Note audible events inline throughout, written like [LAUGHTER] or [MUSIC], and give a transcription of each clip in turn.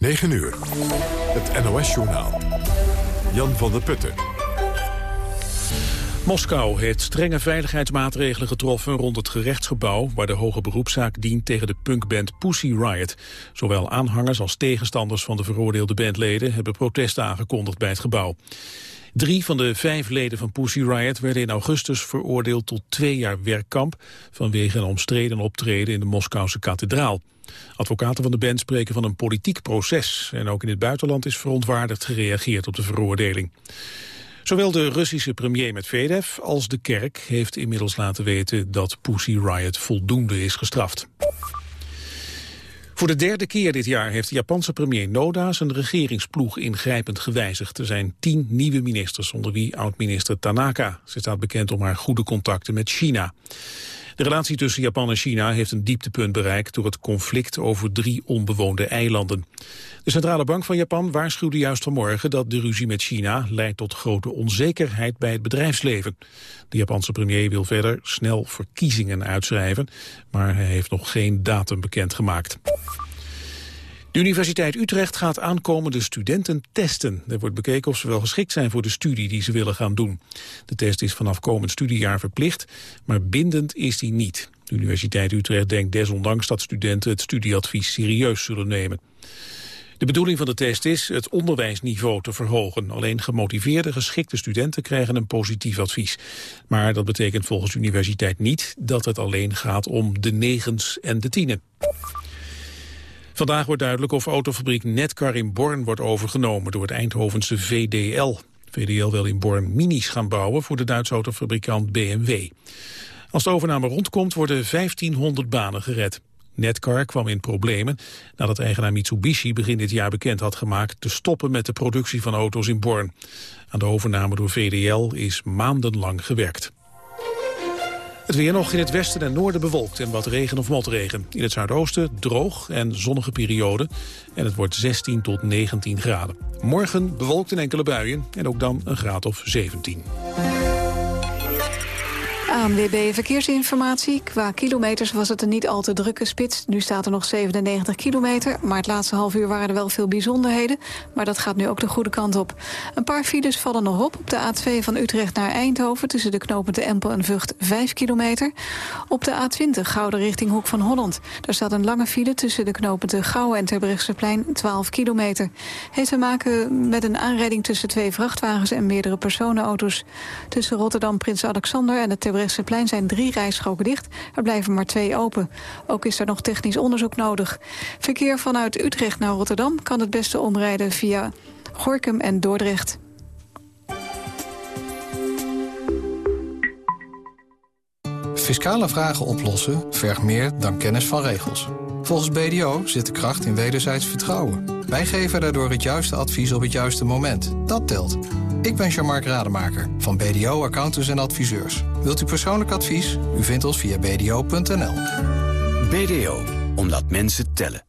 9 uur. Het NOS-journaal. Jan van der Putten. Moskou heeft strenge veiligheidsmaatregelen getroffen rond het gerechtsgebouw waar de hoge beroepszaak dient tegen de punkband Pussy Riot. Zowel aanhangers als tegenstanders van de veroordeelde bandleden hebben protesten aangekondigd bij het gebouw. Drie van de vijf leden van Pussy Riot werden in augustus veroordeeld tot twee jaar werkkamp vanwege een omstreden optreden in de Moskouse kathedraal. Advocaten van de band spreken van een politiek proces en ook in het buitenland is verontwaardigd gereageerd op de veroordeling. Zowel de Russische premier Medvedev als de kerk heeft inmiddels laten weten dat Pussy Riot voldoende is gestraft. Voor de derde keer dit jaar heeft de Japanse premier Noda zijn regeringsploeg ingrijpend gewijzigd. Er zijn tien nieuwe ministers, onder wie oud-minister Tanaka. Ze staat bekend om haar goede contacten met China. De relatie tussen Japan en China heeft een dieptepunt bereikt door het conflict over drie onbewoonde eilanden. De Centrale Bank van Japan waarschuwde juist vanmorgen dat de ruzie met China leidt tot grote onzekerheid bij het bedrijfsleven. De Japanse premier wil verder snel verkiezingen uitschrijven, maar hij heeft nog geen datum bekendgemaakt. De Universiteit Utrecht gaat aankomende studenten testen. Er wordt bekeken of ze wel geschikt zijn voor de studie die ze willen gaan doen. De test is vanaf komend studiejaar verplicht, maar bindend is die niet. De Universiteit Utrecht denkt desondanks dat studenten het studieadvies serieus zullen nemen. De bedoeling van de test is het onderwijsniveau te verhogen. Alleen gemotiveerde, geschikte studenten krijgen een positief advies. Maar dat betekent volgens de universiteit niet dat het alleen gaat om de negens en de tienen. Vandaag wordt duidelijk of autofabriek Netcar in Born wordt overgenomen door het Eindhovense VDL. VDL wil in Born minis gaan bouwen voor de Duitse autofabrikant BMW. Als de overname rondkomt worden 1500 banen gered. Netcar kwam in problemen nadat eigenaar Mitsubishi begin dit jaar bekend had gemaakt te stoppen met de productie van auto's in Born. Aan de overname door VDL is maandenlang gewerkt. Het weer nog in het westen en noorden bewolkt en wat regen of motregen. In het zuidoosten droog en zonnige periode. En het wordt 16 tot 19 graden. Morgen bewolkt in enkele buien en ook dan een graad of 17. ANWB Verkeersinformatie. Qua kilometers was het een niet al te drukke spits. Nu staat er nog 97 kilometer. Maar het laatste half uur waren er wel veel bijzonderheden. Maar dat gaat nu ook de goede kant op. Een paar files vallen nog op. Op de A2 van Utrecht naar Eindhoven... tussen de knopen de Empel en Vught 5 kilometer. Op de A20 Gouden richting Hoek van Holland. Daar staat een lange file tussen de knopen de Gouwen en Terbrechtseplein 12 kilometer. Heeft te maken met een aanrijding tussen twee vrachtwagens... en meerdere personenauto's. Tussen Rotterdam Prins Alexander en het plein zijn drie rijstroken dicht. Er blijven maar twee open. Ook is er nog technisch onderzoek nodig. Verkeer vanuit Utrecht naar Rotterdam kan het beste omrijden via Gorkum en Dordrecht. Fiscale vragen oplossen vergt meer dan kennis van regels. Volgens BDO zit de kracht in wederzijds vertrouwen. Wij geven daardoor het juiste advies op het juiste moment. Dat telt. Ik ben Jean-Marc Rademaker van BDO Accountants en Adviseurs. Wilt u persoonlijk advies? U vindt ons via bdo.nl. BDO, omdat mensen tellen.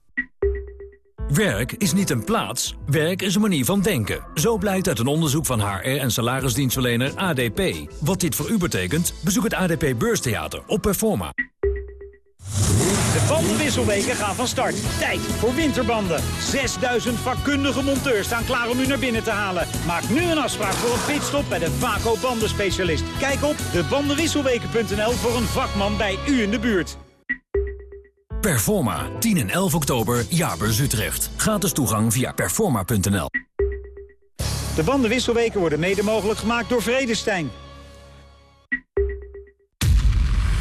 Werk is niet een plaats, werk is een manier van denken. Zo blijkt uit een onderzoek van HR en salarisdienstverlener ADP. Wat dit voor u betekent, bezoek het ADP Beurstheater op Performa. De bandenwisselweken gaan van start. Tijd voor winterbanden. 6000 vakkundige monteurs staan klaar om u naar binnen te halen. Maak nu een afspraak voor een pitstop bij de Vaco bandenspecialist. Kijk op debandenwisselweken.nl voor een vakman bij u in de buurt. Performa, 10 en 11 oktober, Jaarbeurs Utrecht. Gratis toegang via performa.nl. De bandenwisselweken worden mede mogelijk gemaakt door Vredestein.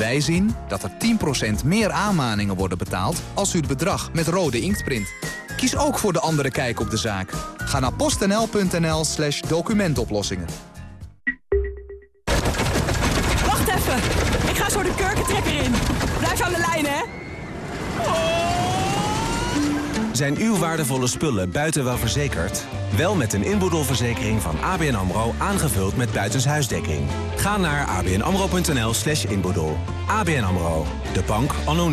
Wij zien dat er 10% meer aanmaningen worden betaald als u het bedrag met rode inkt print. Kies ook voor de andere kijk op de zaak. Ga naar postnl.nl slash documentoplossingen. Wacht even, ik ga zo de kurkentrekker in. Blijf aan de lijn, hè. Zijn uw waardevolle spullen buiten wel verzekerd? Wel met een inboedelverzekering van ABN AMRO aangevuld met buitenshuisdekking. Ga naar abnamro.nl slash inboedel. ABN AMRO, de bank anno.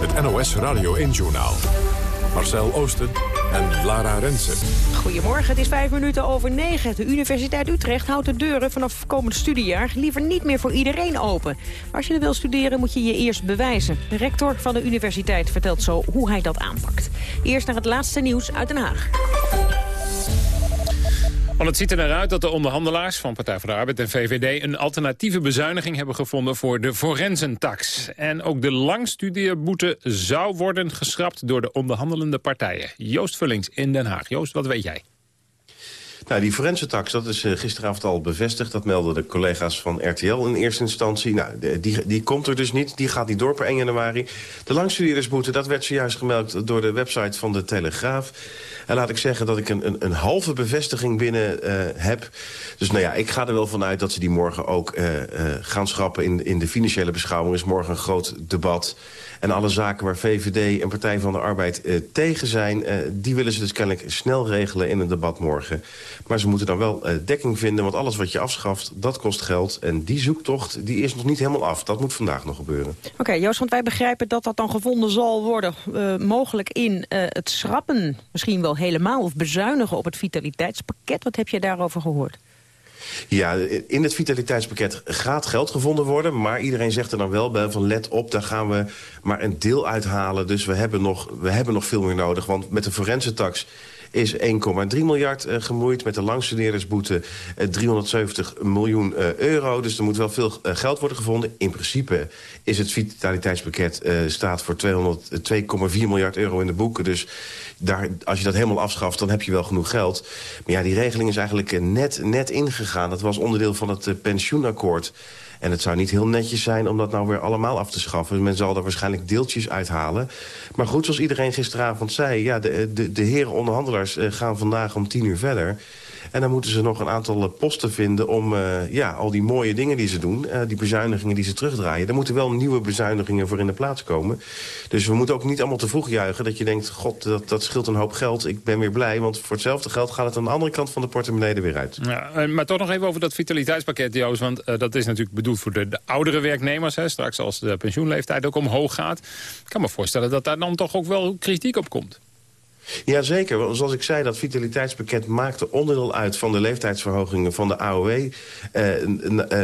Het NOS Radio 1-journaal. Marcel Oosten en Lara Rensen. Goedemorgen, het is vijf minuten over negen. De Universiteit Utrecht houdt de deuren vanaf komend studiejaar liever niet meer voor iedereen open. Maar als je er wil studeren moet je je eerst bewijzen. De rector van de universiteit vertelt zo hoe hij dat aanpakt. Eerst naar het laatste nieuws uit Den Haag. Want het ziet er naar uit dat de onderhandelaars van Partij voor de Arbeid en VVD... een alternatieve bezuiniging hebben gevonden voor de forensentax. En ook de langstudeerboete zou worden geschrapt door de onderhandelende partijen. Joost Vullings in Den Haag. Joost, wat weet jij? Nou, die forensentax, dat is uh, gisteravond al bevestigd. Dat melden de collega's van RTL in eerste instantie. Nou, die, die komt er dus niet. Die gaat niet door per 1 januari. De langstudeerdersboete, dat werd zojuist gemeld door de website van de Telegraaf. En laat ik zeggen dat ik een, een, een halve bevestiging binnen uh, heb. Dus nou ja, ik ga er wel vanuit dat ze die morgen ook uh, gaan schrappen. In, in de financiële beschouwing is morgen een groot debat. En alle zaken waar VVD en Partij van de Arbeid uh, tegen zijn... Uh, die willen ze dus kennelijk snel regelen in een debat morgen. Maar ze moeten dan wel uh, dekking vinden, want alles wat je afschaft, dat kost geld. En die zoektocht, die is nog niet helemaal af. Dat moet vandaag nog gebeuren. Oké, Joost, want wij begrijpen dat dat dan gevonden zal worden... mogelijk in het schrappen, misschien wel helemaal... of bezuinigen op het vitaliteitspakket. Wat heb je daarover gehoord? Ja, in het vitaliteitspakket gaat geld gevonden worden... maar iedereen zegt er dan wel bij van let op, daar gaan we maar een deel uithalen. Dus we hebben nog, we hebben nog veel meer nodig, want met de forensentax is 1,3 miljard uh, gemoeid. Met de langstudeerdersboete uh, 370 miljoen uh, euro. Dus er moet wel veel geld worden gevonden. In principe is het vitaliteitspakket staat voor 2,4 miljard euro in de boeken. Dus daar, als je dat helemaal afschaft, dan heb je wel genoeg geld. Maar ja, die regeling is eigenlijk net, net ingegaan. Dat was onderdeel van het pensioenakkoord. En het zou niet heel netjes zijn om dat nou weer allemaal af te schaffen. Men zal er waarschijnlijk deeltjes uithalen. Maar goed, zoals iedereen gisteravond zei... Ja, de, de, de heren onderhandelaars gaan vandaag om tien uur verder... En dan moeten ze nog een aantal posten vinden om uh, ja, al die mooie dingen die ze doen... Uh, die bezuinigingen die ze terugdraaien... daar moeten wel nieuwe bezuinigingen voor in de plaats komen. Dus we moeten ook niet allemaal te vroeg juichen... dat je denkt, god, dat, dat scheelt een hoop geld. Ik ben weer blij, want voor hetzelfde geld gaat het aan de andere kant van de portemonnee er weer uit. Ja, maar toch nog even over dat vitaliteitspakket, Joost. Want dat is natuurlijk bedoeld voor de, de oudere werknemers. Hè, straks als de pensioenleeftijd ook omhoog gaat. Ik kan me voorstellen dat daar dan toch ook wel kritiek op komt. Jazeker, zoals ik zei, dat vitaliteitspakket maakte onderdeel uit van de leeftijdsverhogingen van de AOW. Uh,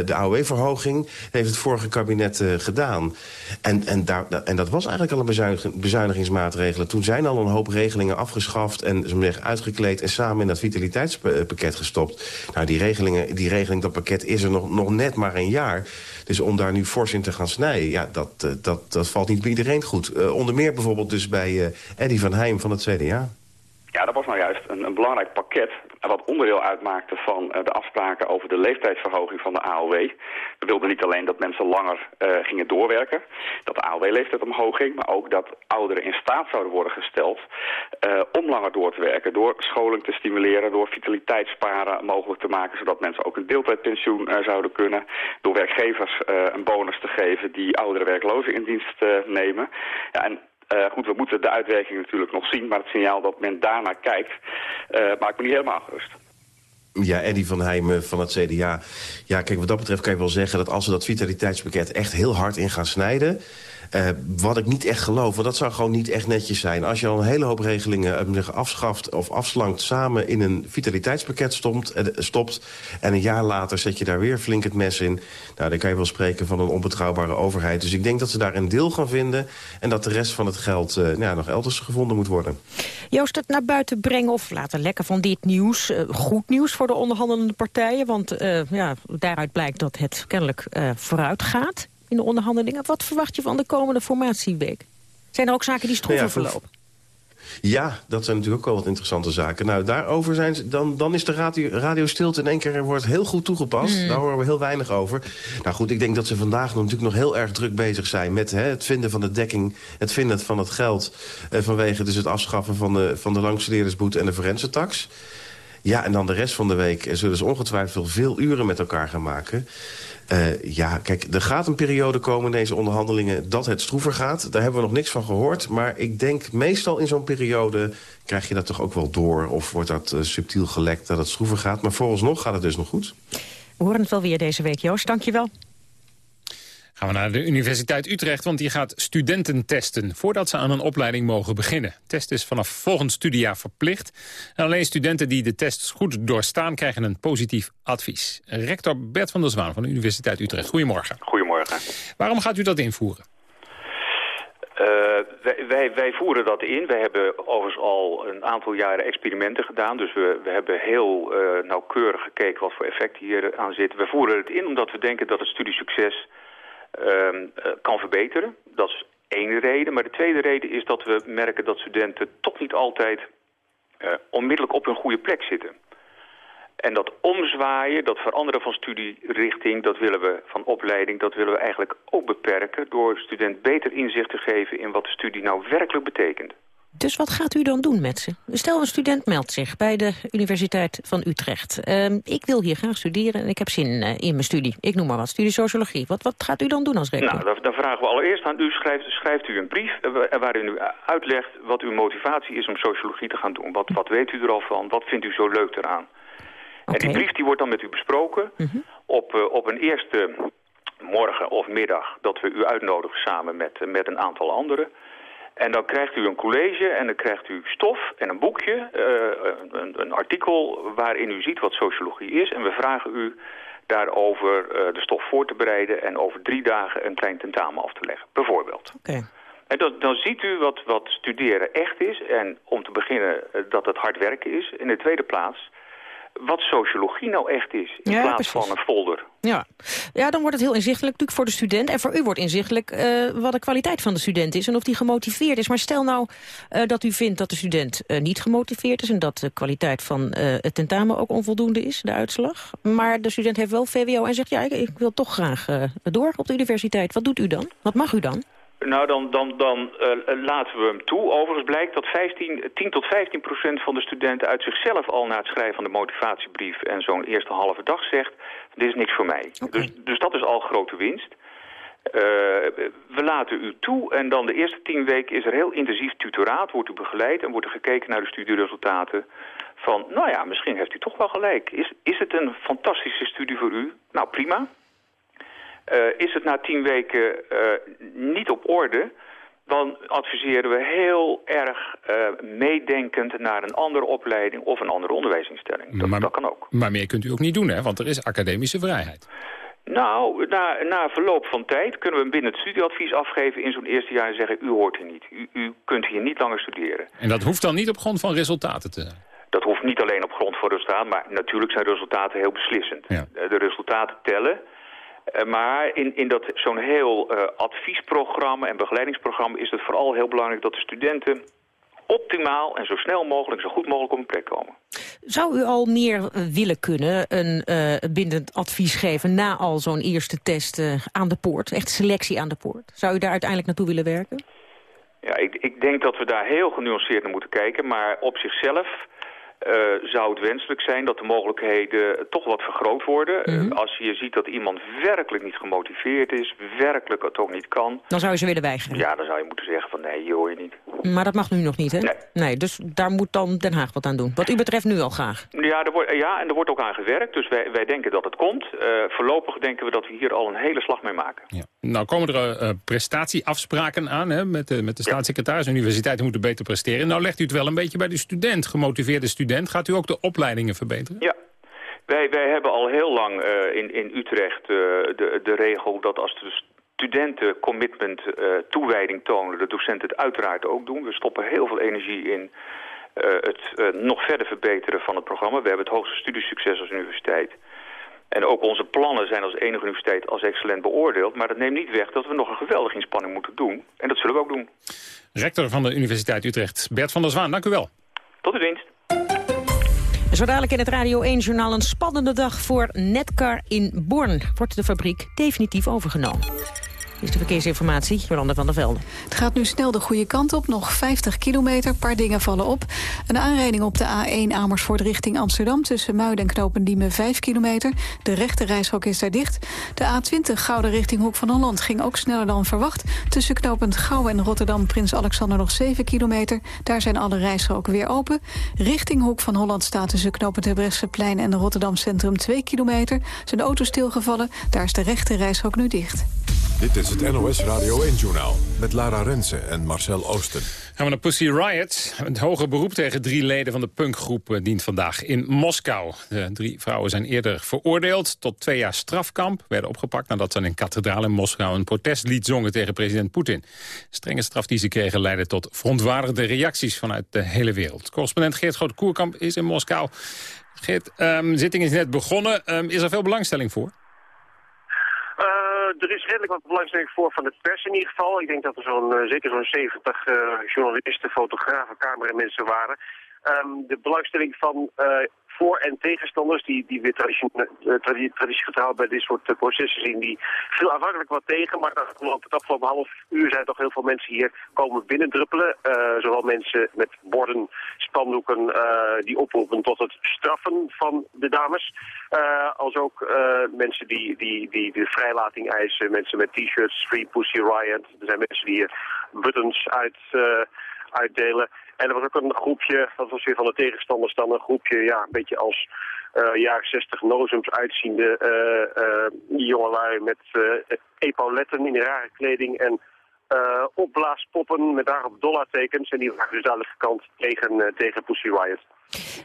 de AOW-verhoging heeft het vorige kabinet uh, gedaan. En, en, daar, en dat was eigenlijk al een bezuinig, bezuinigingsmaatregelen. Toen zijn al een hoop regelingen afgeschaft en zeggen, uitgekleed... en samen in dat vitaliteitspakket gestopt. Nou, die, regelingen, die regeling, dat pakket is er nog, nog net maar een jaar. Dus om daar nu fors in te gaan snijden, ja, dat, dat, dat valt niet bij iedereen goed. Uh, onder meer bijvoorbeeld dus bij uh, Eddy van Heijm van het CDA. Ja, dat was nou juist een, een belangrijk pakket wat onderdeel uitmaakte van uh, de afspraken over de leeftijdsverhoging van de AOW. We wilden niet alleen dat mensen langer uh, gingen doorwerken, dat de AOW-leeftijd omhoog ging, maar ook dat ouderen in staat zouden worden gesteld uh, om langer door te werken. Door scholing te stimuleren, door vitaliteitssparen mogelijk te maken, zodat mensen ook een deeltijdpensioen zouden kunnen. Door werkgevers een bonus te geven die oudere werklozen in dienst nemen. Ja, en uh, goed, we moeten de uitwerking natuurlijk nog zien, maar het signaal dat men daarnaar kijkt, uh, maakt me niet helemaal gerust. Ja, Eddie van Heijmen van het CDA. Ja, kijk, wat dat betreft kan je wel zeggen dat als ze dat vitaliteitspakket echt heel hard in gaan snijden... Uh, wat ik niet echt geloof, want dat zou gewoon niet echt netjes zijn. Als je al een hele hoop regelingen uh, afschaft of afslankt... samen in een vitaliteitspakket stopt, uh, stopt... en een jaar later zet je daar weer flink het mes in... nou, dan kan je wel spreken van een onbetrouwbare overheid. Dus ik denk dat ze daar een deel gaan vinden... en dat de rest van het geld nou, nog elders gevonden moet worden. Joost, het naar buiten brengen of laten lekken van dit nieuws... goed nieuws voor de onderhandelende partijen? Want ja, daaruit blijkt dat het kennelijk vooruit gaat in de onderhandelingen. Wat verwacht je van de komende formatieweek? Zijn er ook zaken die stroeven ja, verlopen? Ja, dat zijn natuurlijk ook wel wat interessante zaken. Nou, daarover zijn ze, dan, dan is de radio, radiostilte in één keer wordt heel goed toegepast. Mm. Daar horen we heel weinig over. Nou goed, ik denk dat ze vandaag natuurlijk nog heel erg druk bezig zijn... met hè, het vinden van de dekking, het vinden van het geld... Eh, vanwege dus het afschaffen van de, van de langstudeerdersboete en de forensentax. Ja, en dan de rest van de week zullen ze ongetwijfeld veel uren met elkaar gaan maken. Uh, ja, kijk, er gaat een periode komen in deze onderhandelingen dat het stroever gaat. Daar hebben we nog niks van gehoord. Maar ik denk meestal in zo'n periode krijg je dat toch ook wel door... of wordt dat uh, subtiel gelekt dat het stroever gaat. Maar vooralsnog gaat het dus nog goed. We horen het wel weer deze week, Joost. Dank je wel. Gaan we naar de Universiteit Utrecht, want die gaat studenten testen... voordat ze aan een opleiding mogen beginnen. Test is vanaf volgend studiejaar verplicht. En alleen studenten die de test goed doorstaan... krijgen een positief advies. Rector Bert van der Zwaan van de Universiteit Utrecht. Goedemorgen. Goedemorgen. Waarom gaat u dat invoeren? Uh, wij, wij, wij, voeren dat in. We hebben overigens al een aantal jaren experimenten gedaan. Dus we, we hebben heel uh, nauwkeurig gekeken wat voor effect hier aan zit. We voeren het in omdat we denken dat het studiesucces kan verbeteren. Dat is één reden. Maar de tweede reden is dat we merken dat studenten toch niet altijd uh, onmiddellijk op hun goede plek zitten. En dat omzwaaien, dat veranderen van studierichting, dat willen we van opleiding, dat willen we eigenlijk ook beperken door student beter inzicht te geven in wat de studie nou werkelijk betekent. Dus wat gaat u dan doen met ze? Stel een student meldt zich bij de Universiteit van Utrecht. Uh, ik wil hier graag studeren en ik heb zin uh, in mijn studie. Ik noem maar wat, studie sociologie. Wat, wat gaat u dan doen als rector? Nou, dan, dan vragen we allereerst aan u, schrijft, schrijft u een brief uh, waarin u uitlegt wat uw motivatie is om sociologie te gaan doen. Wat, wat weet u er al van? Wat vindt u zo leuk eraan? Okay. En die brief die wordt dan met u besproken -hmm. op, op een eerste morgen of middag dat we u uitnodigen samen met, met een aantal anderen. En dan krijgt u een college en dan krijgt u stof en een boekje, uh, een, een, artikel waarin u ziet wat sociologie is. En we vragen u daarover de stof voor te bereiden en over drie dagen een klein tentamen af te leggen, bijvoorbeeld. Okay. En dan, dan ziet u wat, wat studeren echt is en om te beginnen dat het hard werken is. In de tweede plaats wat sociologie nou echt is, in ja, plaats precies. van een folder. Ja. ja, dan wordt het heel inzichtelijk natuurlijk voor de student. En voor u wordt inzichtelijk uh, wat de kwaliteit van de student is en of die gemotiveerd is. Maar stel nou uh, dat u vindt dat de student uh, niet gemotiveerd is... en dat de kwaliteit van het tentamen ook onvoldoende is, de uitslag. Maar de student heeft wel VWO en zegt... ja, ik, ik wil toch graag door op de universiteit. Wat doet u dan? Wat mag u dan? Nou, dan, dan, dan uh, laten we hem toe. Overigens blijkt dat 15, 10 tot 15 procent van de studenten uit zichzelf al na het schrijven van de motivatiebrief en zo'n eerste halve dag zegt, dit is niks voor mij. Okay. Dus, dus dat is al grote winst. Uh, we laten u toe en dan de eerste tien weken is er heel intensief tutoraat, wordt u begeleid en wordt er gekeken naar de studieresultaten van, nou ja, misschien heeft u toch wel gelijk. Is, is het een fantastische studie voor u? Nou, prima. Uh, is het na tien weken uh, niet op orde, dan adviseren we heel erg uh, meedenkend naar een andere opleiding of een andere onderwijsinstelling. Dat, maar, dat kan ook. Maar meer kunt u ook niet doen, hè? want er is academische vrijheid. Nou, na, na verloop van tijd kunnen we binnen het studieadvies afgeven in zo'n eerste jaar en zeggen, u hoort hier niet. U, u kunt hier niet langer studeren. En dat hoeft dan niet op grond van resultaten te zijn? Dat hoeft niet alleen op grond van resultaten, maar natuurlijk zijn resultaten heel beslissend. Ja. De resultaten tellen. Uh, maar in, in dat zo'n heel uh, adviesprogramma en begeleidingsprogramma is het vooral heel belangrijk dat de studenten optimaal en zo snel mogelijk, zo goed mogelijk op een plek komen. Zou u al meer uh, willen kunnen, een uh, bindend advies geven na al zo'n eerste test aan de poort, echt selectie aan de poort? Zou u daar uiteindelijk naartoe willen werken? Ja, ik, ik denk dat we daar heel genuanceerd naar moeten kijken, maar op zichzelf uh, zou het wenselijk zijn dat de mogelijkheden toch wat vergroot worden. Mm -hmm. uh, als je ziet dat iemand werkelijk niet gemotiveerd is, werkelijk het ook niet kan. Dan zou je ze willen weigeren? Ja, dan zou je moeten zeggen van nee, hier hoor je niet. Maar dat mag nu nog niet, hè? Nee. nee dus daar moet dan Den Haag wat aan doen. Wat u betreft nu al graag. Ja, er wordt, ja en er wordt ook aan gewerkt, dus wij, wij denken dat het komt. Uh, voorlopig denken we dat we hier al een hele slag mee maken. Ja. Nou komen er prestatieafspraken aan hè, met, de, met de staatssecretaris. Ja. Universiteiten moeten beter presteren. Nou legt u het wel een beetje bij de student, gemotiveerde student. Gaat u ook de opleidingen verbeteren? Ja. Wij, wij hebben al heel lang uh, in, in Utrecht uh, de, de regel dat als de studenten commitment uh, toewijding tonen, de docenten het uiteraard ook doen. We stoppen heel veel energie in het nog verder verbeteren van het programma. We hebben het hoogste studiesucces als universiteit. En ook onze plannen zijn als enige universiteit als excellent beoordeeld. Maar dat neemt niet weg dat we nog een geweldige inspanning moeten doen. En dat zullen we ook doen. Rector van de Universiteit Utrecht, Bert van der Zwaan, dank u wel. Tot uw dienst. Zo dadelijk in het Radio 1-journaal een spannende dag voor Netcar in Born. Wordt de fabriek definitief overgenomen. Is de verkeersinformatie, Jolanda van der Velde. Het gaat nu snel de goede kant op, nog 50 kilometer, een paar dingen vallen op. Een aanrijding op de A1 Amersfoort richting Amsterdam... tussen Muiden en Knopendiemen 5 kilometer. De rechte reishok is daar dicht. De A20 Gouden richting Hoek van Holland ging ook sneller dan verwacht. Tussen Knopend Gouwen en Rotterdam Prins Alexander nog 7 kilometer. Daar zijn alle rijstroken weer open. Richting Hoek van Holland staat tussen Knopend plein en Rotterdam Centrum 2 kilometer. Zijn auto stilgevallen, daar is de rechte reishok nu dicht. Dit is het NOS Radio 1-journaal met Lara Rensen en Marcel Oosten. Gaan we naar Pussy Riot. Het hoge beroep tegen drie leden van de punkgroep eh, dient vandaag in Moskou. De drie vrouwen zijn eerder veroordeeld tot twee jaar strafkamp. Werden opgepakt nadat ze in een kathedraal in Moskou een protestlied zongen tegen president Poetin. Strenge straf die ze kregen leidde tot verontwaardigde reacties vanuit de hele wereld. Correspondent Geert Groot-Koerkamp is in Moskou. Geert, um, zitting is net begonnen. Um, is er veel belangstelling voor? Er is redelijk wat belangstelling voor van de pers in ieder geval. Ik denk dat er zo'n uh, zeker zo'n 70 uh, journalisten, fotografen, cameramensen waren. Um, de belangstelling van voor- en tegenstanders die, die weer eh, traditiegetrouw bij dit soort eh, processen zien, die veel aanvankelijk wat tegen, maar het afgelopen half uur zijn toch heel veel mensen hier komen binnendruppelen. Uh, zowel mensen met borden, spandoeken die oproepen tot het straffen van de dames, als ook mensen die, die, die de vrijlating eisen, mensen met t-shirts, Free Pussy Riot. Er zijn mensen die hier buttons uit uitdelen. En er was ook een groepje, dat was weer van de tegenstanders dan, een groepje, ja, een beetje als uh, jaren 60 nozums uitziende uh, uh, jongelui met epauletten in rare kleding en opblaaspoppen met daarop dollartekens. En die waren dus duidelijk gekant tegen, tegen Pussy Riot.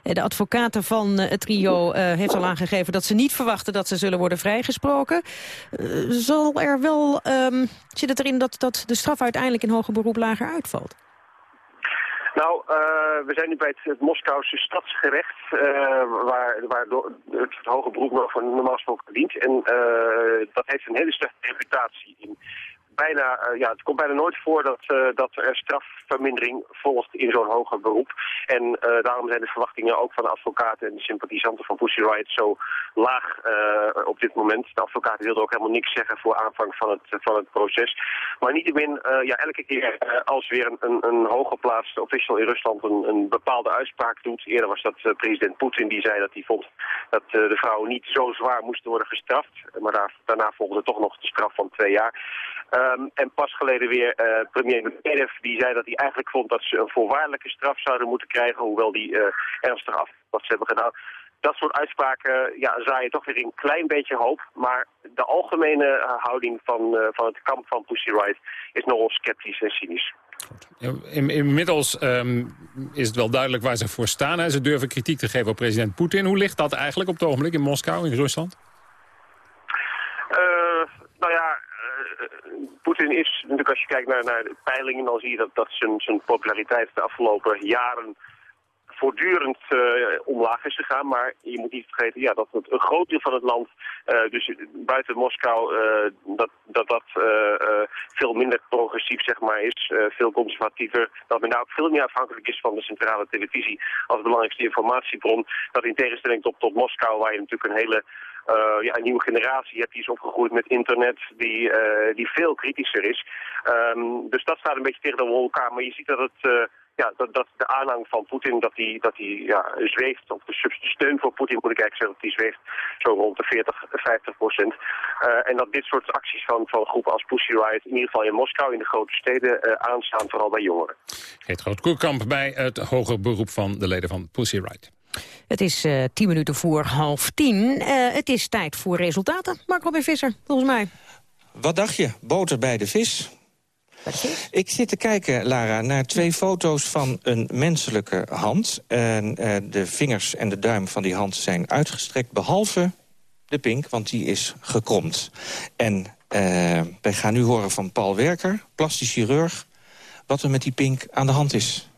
De advocaten van het trio heeft al aangegeven dat ze niet verwachten dat ze zullen worden vrijgesproken. zal er wel, um, zit het erin dat, dat de straf uiteindelijk in hoger beroep lager uitvalt? Nou, uh, we zijn nu bij het, Moskouse stadsgerecht, uh, waar, waar het hoge beroep nog van normaal gesproken dient. En uh, dat heeft een hele slechte reputatie in bijna, uh, ja, het komt bijna nooit voor dat, uh, dat er strafvermindering volgt in zo'n hoger beroep. En uh, daarom zijn de verwachtingen ook van de advocaten en de sympathisanten van Pussy Riot zo laag op dit moment. De advocaten wilden ook helemaal niks zeggen voor aanvang van het, van het proces. Maar niettemin, ja, elke keer als weer een, een, een hooggeplaatste official in Rusland een, een bepaalde uitspraak doet. Eerder was dat president Poetin die zei dat hij vond dat de vrouwen niet zo zwaar moesten worden gestraft. Maar daar, daarna volgde toch nog de straf van twee jaar. Um, en pas geleden weer uh, premier Medvedev die zei dat hij eigenlijk vond dat ze een voorwaardelijke straf zouden moeten krijgen, hoewel die uh, ernstig af wat ze hebben gedaan. Dat soort uitspraken ja, zaaien toch weer een klein beetje hoop. Maar de algemene uh, houding van, van het kamp van Pussy Riot is nogal sceptisch en cynisch. In, inmiddels um, is het wel duidelijk waar ze voor staan. Hè. Ze durven kritiek te geven op president Poetin. Hoe ligt dat eigenlijk op het ogenblik in Moskou, in Rusland? nou ja, Poetin is, natuurlijk als je kijkt naar, naar de peilingen, dan zie je dat, dat zijn, zijn populariteit de afgelopen jaren voortdurend uh, omlaag is gegaan. Maar je moet niet vergeten ja, dat een groot deel van het land, uh, dus buiten Moskou, dat dat, dat veel minder progressief zeg maar, is. veel conservatiever. Dat men daar ook veel meer afhankelijk is van de centrale televisie als belangrijkste informatiebron. Dat in tegenstelling tot, tot Moskou, waar je natuurlijk een hele uh, ja, een nieuwe generatie hebt die is opgegroeid met internet, die, uh, die veel kritischer is. Um, dus dat staat een beetje tegen de elkaar. Maar je ziet dat het... Uh, ja, dat, dat de aanhang van Poetin, dat hij dat die, ja, zweeft, of de steun voor Poetin moet ik eigenlijk zeggen, dat die zweeft zo rond de 40, 50 procent. En dat dit soort acties van, van groepen als Pussy Riot, in ieder geval in Moskou, in de grote steden, aanstaan, vooral bij jongeren. Geert Groot-Koerkamp bij het hoger beroep van de leden van Pussy Riot. Het is uh, tien minuten voor half tien. Uh, het is tijd voor resultaten. Mark Robin Visser, volgens mij. Wat dacht je? Boter bij de vis? Ik zit te kijken, Lara, naar twee foto's van een menselijke hand. En, uh, de vingers en de duim van die hand zijn uitgestrekt, behalve de pink, want die is gekromd. En wij gaan nu horen van Paul Werker, plastisch chirurg... wat er met die pink aan de hand is.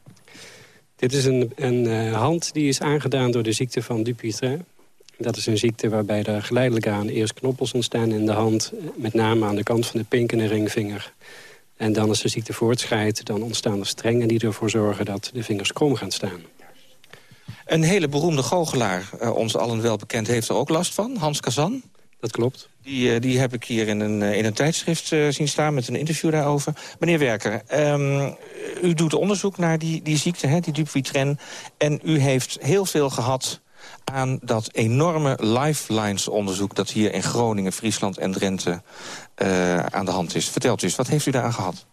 Dit is een, uh, hand die is aangedaan door de ziekte van Dupuytren. Dat is een ziekte waarbij er geleidelijk aan eerst knoppels ontstaan in de hand... met name aan de kant van de pink en de ringvinger. En dan als de ziekte voortschrijdt, dan ontstaan er strengen... die ervoor zorgen dat de vingers krom gaan staan. Een hele beroemde goochelaar, uh, ons allen wel bekend, heeft er ook last van, Hans Kazan. Dat klopt. Die, uh, die heb ik hier in een, uh, in een tijdschrift uh, zien staan met een interview daarover. Meneer Werker, um, u doet onderzoek naar die, die ziekte, hè, die Dupuytren. En u heeft heel veel gehad aan dat enorme lifelines-onderzoek... dat hier in Groningen, Friesland en Drenthe aan de hand is. Vertelt u eens, wat heeft u daaraan gehad?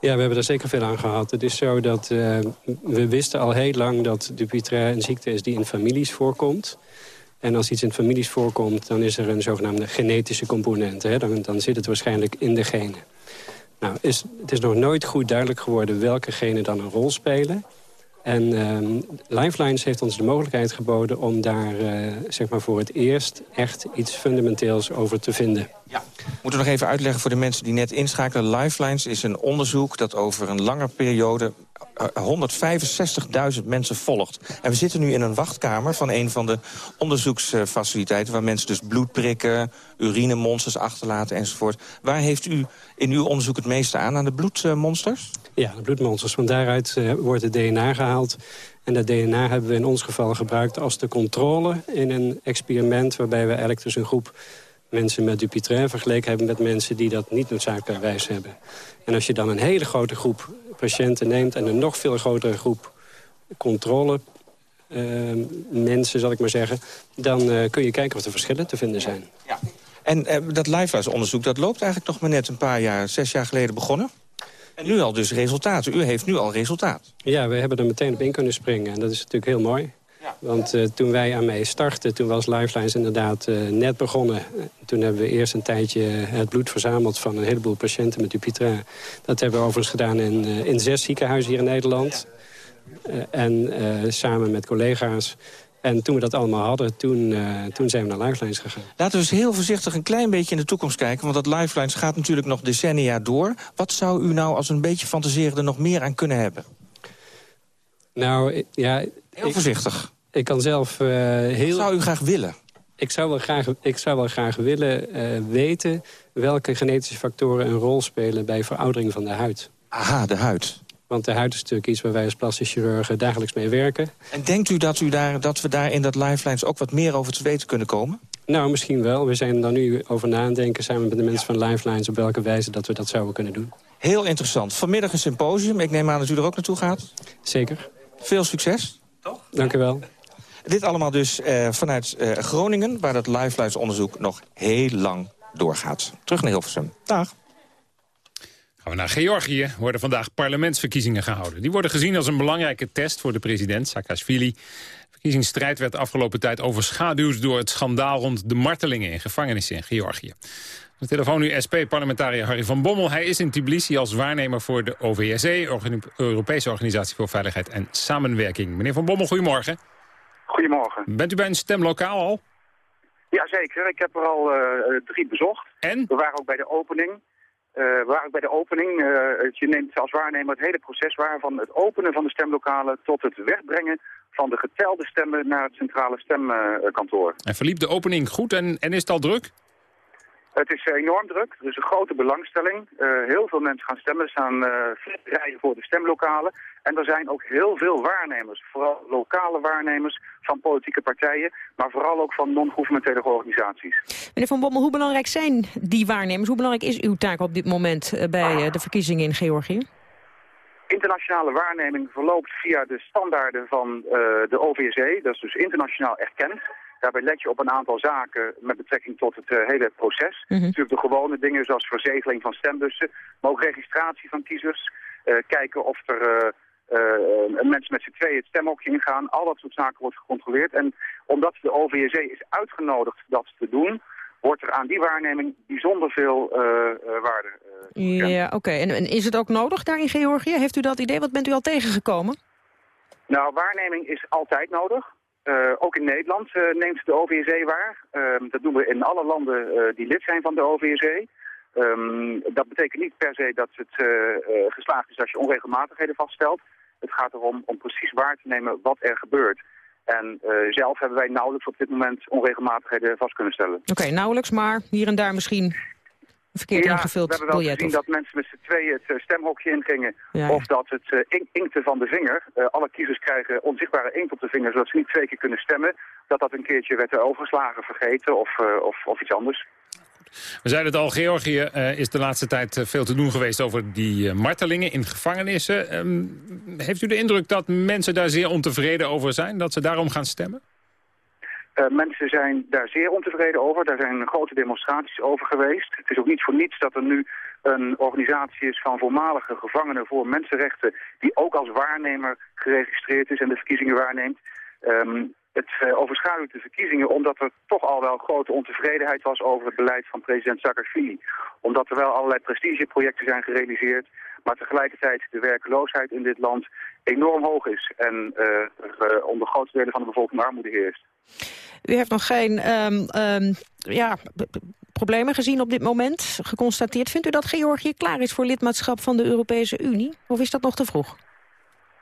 Ja, we hebben daar zeker veel aan gehad. Het is zo dat uh, we wisten al heel lang dat Dupuytren een ziekte is die in families voorkomt. En als iets in families voorkomt, dan is er een zogenaamde genetische component. Hè? Dan, dan zit het waarschijnlijk in de genen. Nou, is, het is nog nooit goed duidelijk geworden welke genen dan een rol spelen. En uh, Lifelines heeft ons de mogelijkheid geboden om daar uh, zeg maar voor het eerst echt iets fundamenteels over te vinden. Ja. Moeten we nog even uitleggen voor de mensen die net inschakelen. Lifelines is een onderzoek dat over een lange periode 165.000 mensen volgt. En we zitten nu in een wachtkamer van een van de onderzoeksfaciliteiten... waar mensen dus bloed prikken, urinemonsters achterlaten enzovoort. Waar heeft u in uw onderzoek het meeste aan, aan de bloedmonsters? Ja, de bloedmonsters. Van daaruit uh, wordt het DNA gehaald. En dat DNA hebben we in ons geval gebruikt als de controle... in een experiment waarbij we eigenlijk dus een groep mensen met Dupuytren vergeleken hebben met mensen die dat niet noodzakelijkerwijs hebben. En als je dan een hele grote groep patiënten neemt en een nog veel grotere groep controle uh, mensen, zal ik maar zeggen, dan uh, kun je kijken of er verschillen te vinden zijn. Ja. En uh, dat LifeWise-onderzoek, dat loopt eigenlijk nog maar net een paar jaar, zes jaar geleden begonnen? En nu al dus resultaten. U heeft nu al resultaat. Ja, we hebben er meteen op in kunnen springen. En dat is natuurlijk heel mooi. Want uh, toen wij aan mij startten, toen was Lifelines inderdaad uh, net begonnen. Toen hebben we eerst een tijdje het bloed verzameld van een heleboel patiënten met Dupuytren. Dat hebben we overigens gedaan in, uh, in zes ziekenhuizen hier in Nederland. en samen met collega's. En toen we dat allemaal hadden, toen, toen zijn we naar Lifelines gegaan. Laten we eens heel voorzichtig een klein beetje in de toekomst kijken. Want dat Lifelines gaat natuurlijk nog decennia door. Wat zou u nou als een beetje fantaseren er nog meer aan kunnen hebben? Nou, ja... Heel voorzichtig. Ik kan zelf uh, heel... Wat zou u graag willen? Ik zou wel graag, ik zou wel graag willen uh, weten welke genetische factoren een rol spelen bij veroudering van de huid. Aha, de huid. Want de huid is natuurlijk iets waar wij als plastische chirurgen dagelijks mee werken. En denkt u dat, u daar, dat we daar in dat Lifelines ook wat meer over te weten kunnen komen? Nou, misschien wel. We zijn er nu over nadenken samen met de mensen van Lifelines... op welke wijze dat we dat zouden kunnen doen. Heel interessant. Vanmiddag een symposium. Ik neem aan dat u er ook naartoe gaat. Zeker. Veel succes. Toch? Dank u wel. Dit allemaal dus uh, vanuit uh, Groningen, waar dat Lifelines-onderzoek nog heel lang doorgaat. Terug naar Hilversum. Dag. Gaan we naar Georgië. worden vandaag parlementsverkiezingen gehouden. Die worden gezien als een belangrijke test voor de president, Saakashvili. Verkiezingsstrijd werd afgelopen tijd overschaduwd door het schandaal rond de martelingen in gevangenissen in Georgië. De telefoon nu SP-parlementariër Harry van Bommel. Hij is in Tbilisi als waarnemer voor de OVSE, Europese Organisatie voor Veiligheid en Samenwerking. Meneer van Bommel, goedemorgen. Goedemorgen. Bent u bij een stemlokaal al? Jazeker, ik heb er al uh, drie bezocht. En? We waren ook bij de opening. Uh, we waren ook bij de opening. Uh, je neemt als waarnemer het hele proces waar van het openen van de stemlokalen tot het wegbrengen van de getelde stemmen naar het centrale stemkantoor. en verliep de opening goed en, en is het al druk? Het is enorm druk. Er is een grote belangstelling. Uh, heel veel mensen gaan stemmen. Er staan uh, rijen voor de stemlokalen. En er zijn ook heel veel waarnemers. Vooral lokale waarnemers van politieke partijen. Maar vooral ook van non-governementele organisaties. Meneer Van Bommel, hoe belangrijk zijn die waarnemers? Hoe belangrijk is uw taak op dit moment uh, bij de verkiezingen in Georgië? Internationale waarneming verloopt via de standaarden van de OVSE. Dat is dus internationaal erkend. Daarbij let je op een aantal zaken met betrekking tot het uh, hele proces. Mm -hmm. Natuurlijk de gewone dingen zoals verzegeling van stembussen, maar ook registratie van kiezers. Uh, kijken of er uh, mensen met z'n tweeën het stemhokje ingaan. Al dat soort zaken wordt gecontroleerd. En omdat de OVSE is uitgenodigd dat te doen, wordt er aan die waarneming bijzonder veel waarde Ja, oké. Okay. En, en is het ook nodig daar in Georgië? Heeft u dat idee? Wat bent u al tegengekomen? Nou, waarneming is altijd nodig. Uh, ook in Nederland uh, neemt de OVSE waar. Uh, dat doen we in alle landen die lid zijn van de OVSE. Um, dat betekent niet per se dat het geslaagd is als je onregelmatigheden vaststelt. Het gaat erom om precies waar te nemen wat er gebeurt. En zelf hebben wij nauwelijks op dit moment onregelmatigheden vast kunnen stellen. Oké, nauwelijks, maar hier en daar misschien verkeerd ja, ingevuld we hebben wel biljet. gezien of- dat mensen met z'n tweeën het eh, stemhokje ingingen. Ja. Of dat het eh, in- inkten van de vinger. eh, alle kiezers krijgen onzichtbare inkt op de vinger, zodat ze niet twee keer kunnen stemmen. Dat dat een keertje werd overgeslagen, vergeten of, eh, of, of iets anders. We zeiden het al, Georgië eh, is de laatste tijd veel te doen geweest over die martelingen in gevangenissen. Ehm, heeft u de indruk dat mensen daar zeer ontevreden over zijn? Dat ze daarom gaan stemmen? Eh, mensen zijn daar zeer ontevreden over. Daar zijn grote demonstraties over geweest. Het is ook niet voor niets dat er nu een organisatie is van voormalige gevangenen voor mensenrechten... die ook als waarnemer geregistreerd is en de verkiezingen waarneemt. Ehm, het eh, overschaduwt de verkiezingen omdat er toch al wel grote ontevredenheid was over het beleid van president Saakashvili. Omdat er wel allerlei prestigeprojecten zijn gerealiseerd, maar tegelijkertijd de werkloosheid in dit land enorm hoog is en eh, er eh, onder grote delen van de bevolking armoede heerst. U heeft nog geen ehm, ehm, ja, problemen gezien op dit moment, geconstateerd. Vindt u dat Georgië klaar is voor lidmaatschap van de Europese Unie? Of is dat nog te vroeg?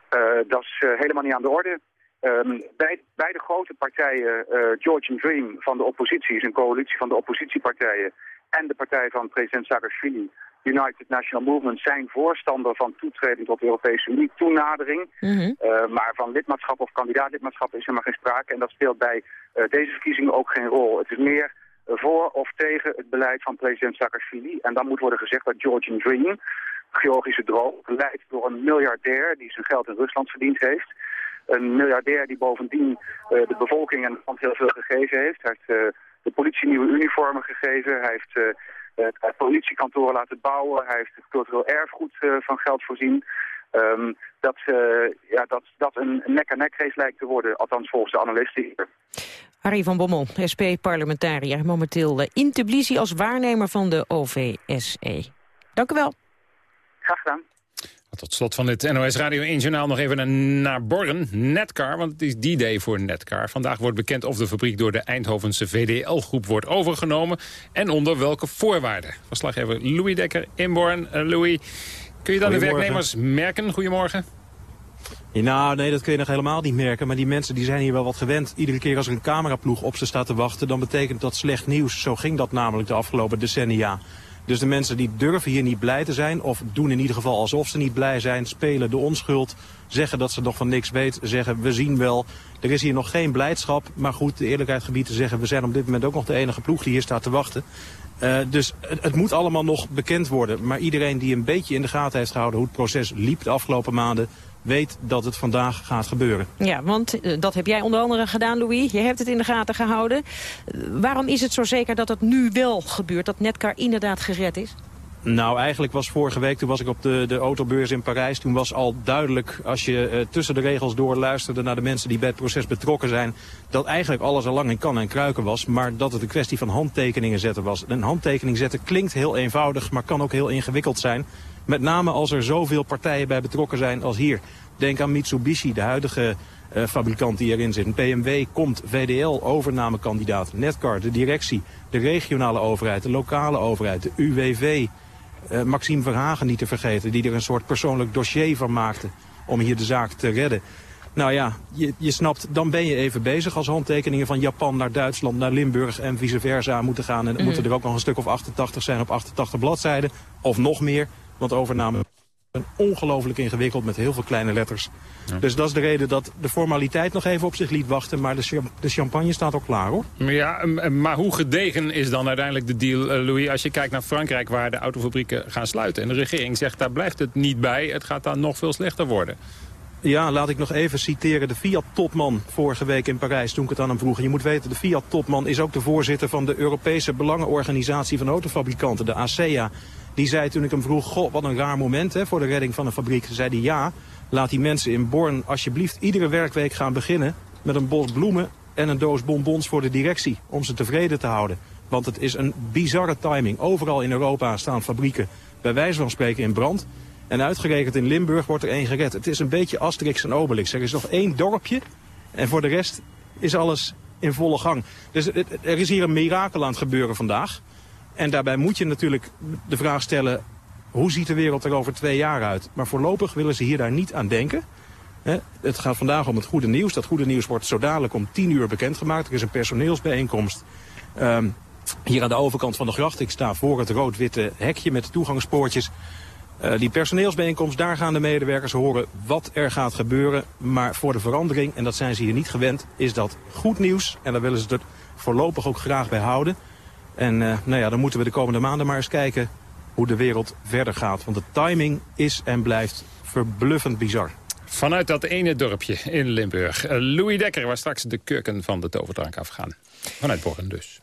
Eh, dat is helemaal niet aan de orde. Ehm, bij, beide grote partijen, eh, Georgian Dream van de oppositie, is een coalitie van de oppositiepartijen, en de partij van president Saakashvili, United National Movement, zijn voorstander van toetreding tot de Europese Unie, toenadering. Eh, maar van lidmaatschap of kandidaatlidmaatschap is er maar geen sprake. En dat speelt bij eh, deze verkiezingen ook geen rol. Het is meer voor of tegen het beleid van president Saakashvili. En dan moet worden gezegd dat Georgian Dream, Georgische droom, geleid door een miljardair die zijn geld in Rusland verdiend heeft. Een miljardair die bovendien eh, de bevolking en het land heel veel gegeven heeft. Hij heeft de politie nieuwe uniformen gegeven. Hij heeft politiekantoren laten bouwen. Hij heeft het cultureel erfgoed eh, van geld voorzien. Ehm, dat, eh, ja, dat, dat een nek-aan-nek race lijkt te worden, althans volgens de analisten hier. Harry van Bommel, SP-parlementariër, momenteel eh, in Tbilisi als waarnemer van de OVSE. Dank u wel. Graag gedaan. Tot slot van dit NOS Radio 1 Journaal nog even naar Borren, Netcar, want het is die day voor Netcar. Vandaag wordt bekend of de fabriek door de Eindhovense VDL-groep wordt overgenomen en onder welke voorwaarden. Verslaggever Louis Dekker in Born. Eh, Louis, kun je dan de werknemers merken? Goedemorgen. Ja, nou, nee, dat kun je nog helemaal niet merken. Maar die mensen die zijn hier wel wat gewend. Iedere keer als er een cameraploeg op ze staat te wachten... dan betekent dat slecht nieuws. Zo ging dat namelijk de afgelopen decennia. Dus de mensen die durven hier niet blij te zijn... of doen in ieder geval alsof ze niet blij zijn... spelen de onschuld, zeggen dat ze nog van niks weten... zeggen we zien wel. Er is hier nog geen blijdschap. Maar goed, de eerlijkheid gebied te zeggen... we zijn op dit moment ook nog de enige ploeg die hier staat te wachten. Eh, dus het, het moet allemaal nog bekend worden. Maar iedereen die een beetje in de gaten heeft gehouden... hoe het proces liep de afgelopen maanden... weet dat het vandaag gaat gebeuren. Ja, want eh, dat heb jij onder andere gedaan, Louis. Je hebt het in de gaten gehouden. Eh, waarom is het zo zeker dat het nu wel gebeurt, dat Netcar inderdaad gered is? Nou, eigenlijk was vorige week, toen was ik op de, de autobeurs in Parijs. Toen was al duidelijk, als je eh, tussen de regels door luisterde naar de mensen die bij het proces betrokken zijn, dat eigenlijk alles al lang in kan en kruiken was, maar dat het een kwestie van handtekeningen zetten was. Een handtekening zetten klinkt heel eenvoudig, maar kan ook heel ingewikkeld zijn. Met name als er zoveel partijen bij betrokken zijn als hier. Denk aan Mitsubishi, de huidige eh, fabrikant die erin zit. BMW komt, VDL, overnamekandidaat, Netcar, de directie, de regionale overheid, de lokale overheid, de UWV, eh, Maxime Verhagen niet te vergeten, die er een soort persoonlijk dossier van maakte om hier de zaak te redden. Nou ja, je, je snapt, dan ben je even bezig als handtekeningen van Japan naar Duitsland, naar Limburg en vice versa moeten gaan. En dan Mhm. moeten er ook nog een stuk of 88 zijn op 88 bladzijden, of nog meer, want overname is ongelooflijk ingewikkeld met heel veel kleine letters. Dus dat is de reden dat de formaliteit nog even op zich liet wachten, maar de, cham- de champagne staat al klaar hoor. Ja, maar hoe gedegen is dan uiteindelijk de deal, eh, Louis... als je kijkt naar Frankrijk waar de autofabrieken gaan sluiten... en de regering zegt, daar blijft het niet bij, het gaat dan nog veel slechter worden. Ja, laat ik nog even citeren de Fiat-topman vorige week in Parijs toen ik het aan hem vroeg. En je moet weten, de Fiat-topman is ook de voorzitter van de Europese Belangenorganisatie van Autofabrikanten, de ACEA. Die zei toen ik hem vroeg, goh, wat een raar moment hè, voor de redding van een fabriek. Zei hij, ja, laat die mensen in Born alsjeblieft iedere werkweek gaan beginnen met een bos bloemen en een doos bonbons voor de directie. Om ze tevreden te houden. Want het is een bizarre timing. Overal in Europa staan fabrieken bij wijze van spreken in brand. En uitgerekend in Limburg wordt er één gered. Het is een beetje Asterix en Obelix. Er is nog één dorpje en voor de rest is alles in volle gang. Dus er is hier een mirakel aan het gebeuren vandaag. En daarbij moet je natuurlijk de vraag stellen... hoe ziet de wereld er over twee jaar uit? Maar voorlopig willen ze hier daar niet aan denken. Het gaat vandaag om het goede nieuws. Dat goede nieuws wordt zo dadelijk om tien uur bekendgemaakt. Er is een personeelsbijeenkomst. Ehm, Hier aan de overkant van de gracht. Ik sta voor het rood-witte hekje met de toegangspoortjes. Uh, die personeelsbijeenkomst, daar gaan de medewerkers horen wat er gaat gebeuren. Maar voor de verandering, en dat zijn ze hier niet gewend, is dat goed nieuws. En daar willen ze het voorlopig ook graag bij houden. En uh, nou ja, dan moeten we de komende maanden maar eens kijken hoe de wereld verder gaat. Want de timing is en blijft verbluffend bizar. Vanuit dat ene dorpje in Limburg. Uh, Louis Dekker, waar straks de kurken van de toverdrank afgaan. Vanuit Borgen dus.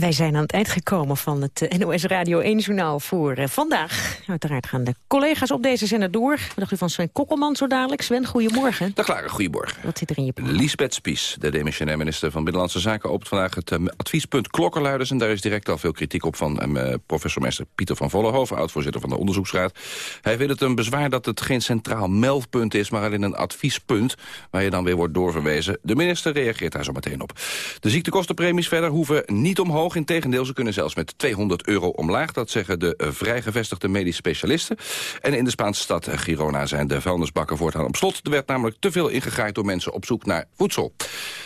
Wij zijn aan het eind gekomen van het eh, NOS Radio 1-journaal voor eh, vandaag. Uiteraard gaan de collega's op deze zender door. Wat dacht u van Sven Kokkelman zo dadelijk? Sven, goedemorgen. Dag Clara, goedemorgen. Wat zit er in je programma? Lisbeth Spies, de demissionair minister van Binnenlandse Zaken... opent vandaag het uh, adviespunt klokkenluiders. En daar is direct al veel kritiek op van uh, professor meester Pieter van Vollenhoven... oud-voorzitter van de onderzoeksraad. Hij vindt het een bezwaar dat het geen centraal meldpunt is... maar alleen een adviespunt waar je dan weer wordt doorverwezen. De minister reageert daar zo meteen op. De ziektekostenpremies verder hoeven niet omhoog omhoog. Integendeel, ze kunnen zelfs met 200 euro omlaag. Dat zeggen de uh, vrijgevestigde medische specialisten. En in de Spaanse stad Girona zijn de vuilnisbakken voortaan op slot. Er werd namelijk te veel ingegaaid door mensen op zoek naar voedsel.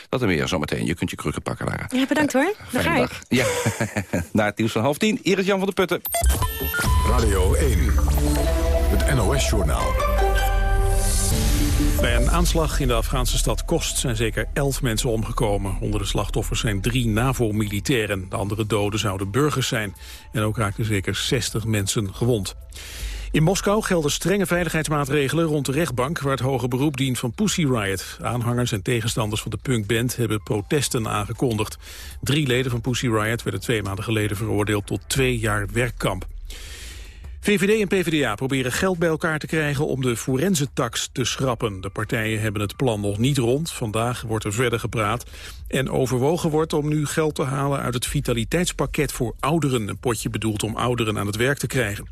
Dat en meer zometeen. Je kunt je krukken pakken, Lara. Ja, bedankt hoor. Uh, ga ik. Ja, [LAUGHS] na het nieuws van half tien. Hier is Jan van der Putten. Radio 1. Het NOS-journaal. Bij een aanslag in de Afghaanse stad Kost zijn zeker elf mensen omgekomen. Onder de slachtoffers zijn drie NAVO-militairen. De andere doden zouden burgers zijn. En ook raakten zeker 60 mensen gewond. In Moskou gelden strenge veiligheidsmaatregelen rond de rechtbank... waar het hoge beroep dient van Pussy Riot. Aanhangers en tegenstanders van de punkband hebben protesten aangekondigd. Drie leden van Pussy Riot werden twee maanden geleden veroordeeld... tot twee jaar werkkamp. VVD en PvdA proberen geld bij elkaar te krijgen om de forensentax te schrappen. De partijen hebben het plan nog niet rond. Vandaag wordt er verder gepraat. En overwogen wordt om nu geld te halen uit het vitaliteitspakket voor ouderen. Een potje bedoeld om ouderen aan het werk te krijgen.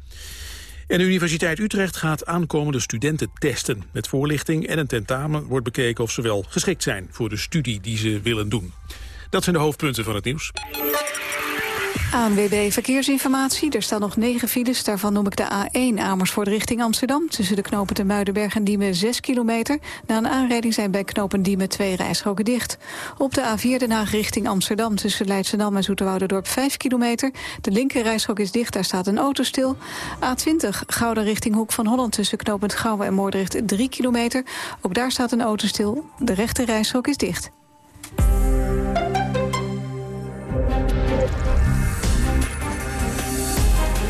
En de Universiteit Utrecht gaat aankomende studenten testen. Met voorlichting en een tentamen wordt bekeken of ze wel geschikt zijn voor de studie die ze willen doen. Dat zijn de hoofdpunten van het nieuws. ANWB Verkeersinformatie. Er staan nog negen files. Daarvan noem ik de A1 Amersfoort richting Amsterdam. Tussen de knopen de Muidenberg en Diemen 6 kilometer. Na een aanrijding zijn bij knopen Diemen twee rijstroken dicht. Op de A4 Den Haag richting Amsterdam. Tussen Leidschendam en Zoeterwouderdorp 5 kilometer. De linker rijstrook is dicht, daar staat een auto stil. A20 Gouden richting Hoek van Holland. Tussen knooppunt Gouwen en Moordrecht 3 kilometer. Ook daar staat een auto stil. De rechter rijstrook is dicht.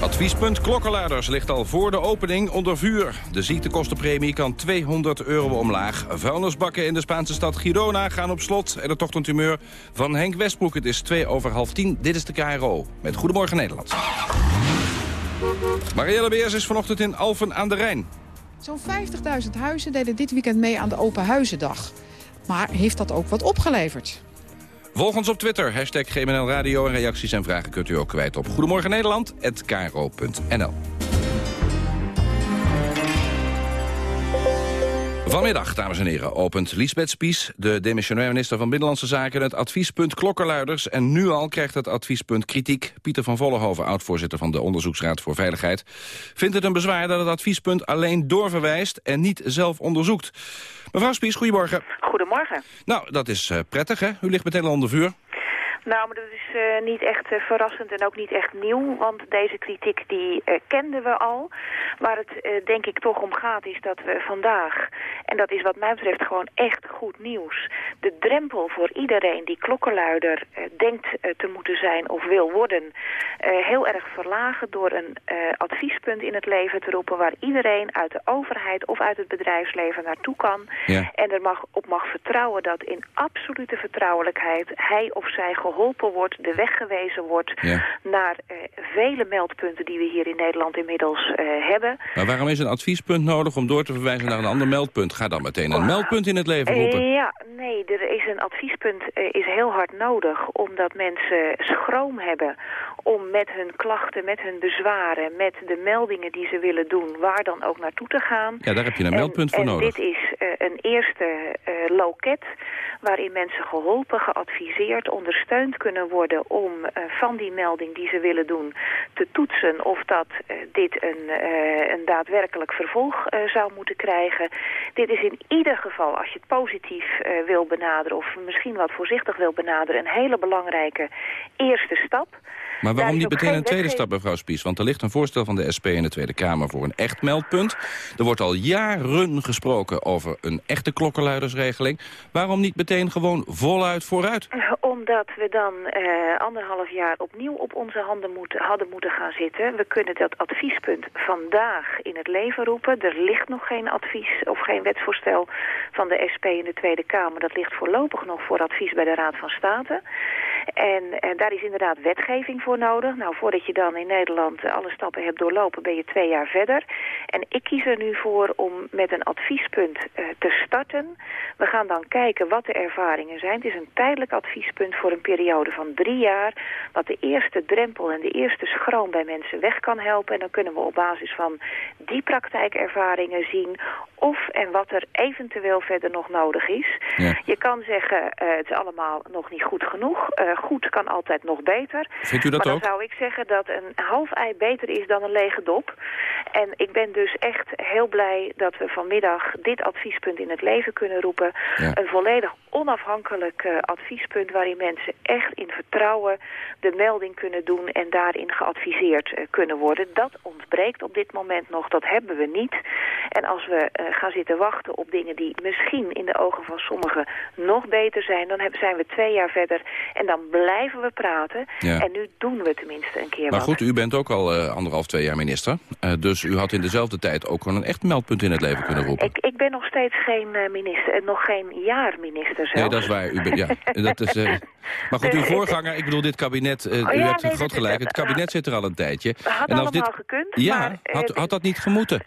Adviespunt Klokkenluiders ligt al voor de opening onder vuur. De ziektekostenpremie kan 200 euro omlaag. Vuilnisbakken in de Spaanse stad Girona gaan op slot. En de ochtendhumeur van Henk Westbroek. Het is 2 over half 10. Dit is de KRO. Met Goedemorgen Nederland. Marielle Beers is vanochtend in Alphen aan de Rijn. Zo'n 50.000 huizen deden dit weekend mee aan de Open Huizendag. Maar heeft dat ook wat opgeleverd? Volg ons op Twitter, hashtag GMNL Radio. En reacties en vragen kunt u ook kwijt op Goedemorgen. Vanmiddag, dames en heren, opent Lisbeth Spies, de demissionair minister van Binnenlandse Zaken, het adviespunt klokkenluiders. En nu al krijgt het adviespunt kritiek. Pieter van Vollenhoven, oud-voorzitter van de Onderzoeksraad voor Veiligheid, vindt het een bezwaar dat het adviespunt alleen doorverwijst en niet zelf onderzoekt. Mevrouw Spies, goedemorgen. Goedemorgen. Nou, dat is uh, prettig, hè? U ligt meteen al onder vuur. Nou, maar dat is uh, niet echt uh, verrassend en ook niet echt nieuw, want deze kritiek die uh, kenden we al. Waar het denk ik toch om gaat is dat we vandaag, en dat is wat mij betreft gewoon echt goed nieuws, de drempel voor iedereen die klokkenluider denkt te moeten zijn of wil worden, heel erg verlagen door een adviespunt in het leven te roepen waar iedereen uit de overheid of uit het bedrijfsleven naartoe kan. Ja. En er mag, op mag vertrouwen dat in absolute vertrouwelijkheid hij of zij geholpen wordt, de weg gewezen wordt ja. naar uh, vele meldpunten die we hier in Nederland inmiddels uh, hebben. Maar waarom is een adviespunt nodig om door te verwijzen naar een ander meldpunt? Ga dan meteen een meldpunt in het leven roepen. Uh, ja, nee, er is een adviespunt is heel hard nodig omdat mensen schroom hebben om met hun klachten, met hun bezwaren, met de meldingen die ze willen doen, waar dan ook naartoe te gaan. Ja, daar heb je een en, meldpunt voor en nodig. dit is een eerste loket waarin mensen geholpen, geadviseerd, ondersteund kunnen worden om van die melding die ze willen doen te toetsen of dat dit een, een daadwerkelijk vervolg zou moeten krijgen. Dit is in ieder geval, als je het positief wil benaderen of misschien wat voorzichtig wil benaderen, een hele belangrijke eerste stap. Maar waarom niet meteen een tweede stap, mevrouw Spies? Want er ligt een voorstel van de SP in de Tweede Kamer voor een echt meldpunt. Er wordt al jaren gesproken over een echte klokkenluidersregeling. Waarom niet meteen gewoon voluit vooruit? Omdat we dan eh, anderhalf jaar opnieuw op onze handen moeten, hadden moeten gaan zitten. We kunnen dat adviespunt vandaag in het leven roepen. Er ligt nog geen advies of geen wetsvoorstel van de SP in de Tweede Kamer. Dat ligt voorlopig nog voor advies bij de Raad van State. En, en daar is inderdaad wetgeving voor nodig. Nou, voordat je dan in Nederland alle stappen hebt doorlopen, ben je twee jaar verder. En ik kies er nu voor om met een adviespunt uh, te starten. We gaan dan kijken wat de ervaringen zijn. Het is een tijdelijk adviespunt voor een periode van drie jaar. Wat de eerste drempel en de eerste schroom bij mensen weg kan helpen. En dan kunnen we op basis van die praktijkervaringen zien of en wat er eventueel verder nog nodig is. Ja. Je kan zeggen, uh, het is allemaal nog niet goed genoeg. Uh, goed kan altijd nog beter. Vindt u dat maar ook? dan zou ik zeggen dat een half ei beter is dan een lege dop. En ik ben dus echt heel blij dat we vanmiddag dit adviespunt in het leven kunnen roepen. Ja. Een volledig onafhankelijk uh, adviespunt waarin mensen echt in vertrouwen de melding kunnen doen en daarin geadviseerd uh, kunnen worden. Dat ontbreekt op dit moment nog, dat hebben we niet. En als we uh, gaan zitten wachten op dingen die misschien in de ogen van sommigen nog beter zijn, dan hebben, zijn we twee jaar verder en dan blijven we praten. Ja. En nu doen we tenminste een keer Maar wat. goed, u bent ook al anderhalf, twee jaar minister. dus u had in dezelfde tijd ook gewoon een echt meldpunt in het leven kunnen roepen. Ik, ik ben nog steeds geen minister en nog geen jaar minister zelf. Nee, dat is waar. U ja, [LAUGHS] dat is, uh, maar goed, uw voorganger, ik bedoel dit kabinet, uh, oh, u ja, hebt nee, groot gelijk. Het kabinet zit er al een tijdje. Had en allemaal als dit, gekund. Ja, maar, had, had dat niet gemoeten?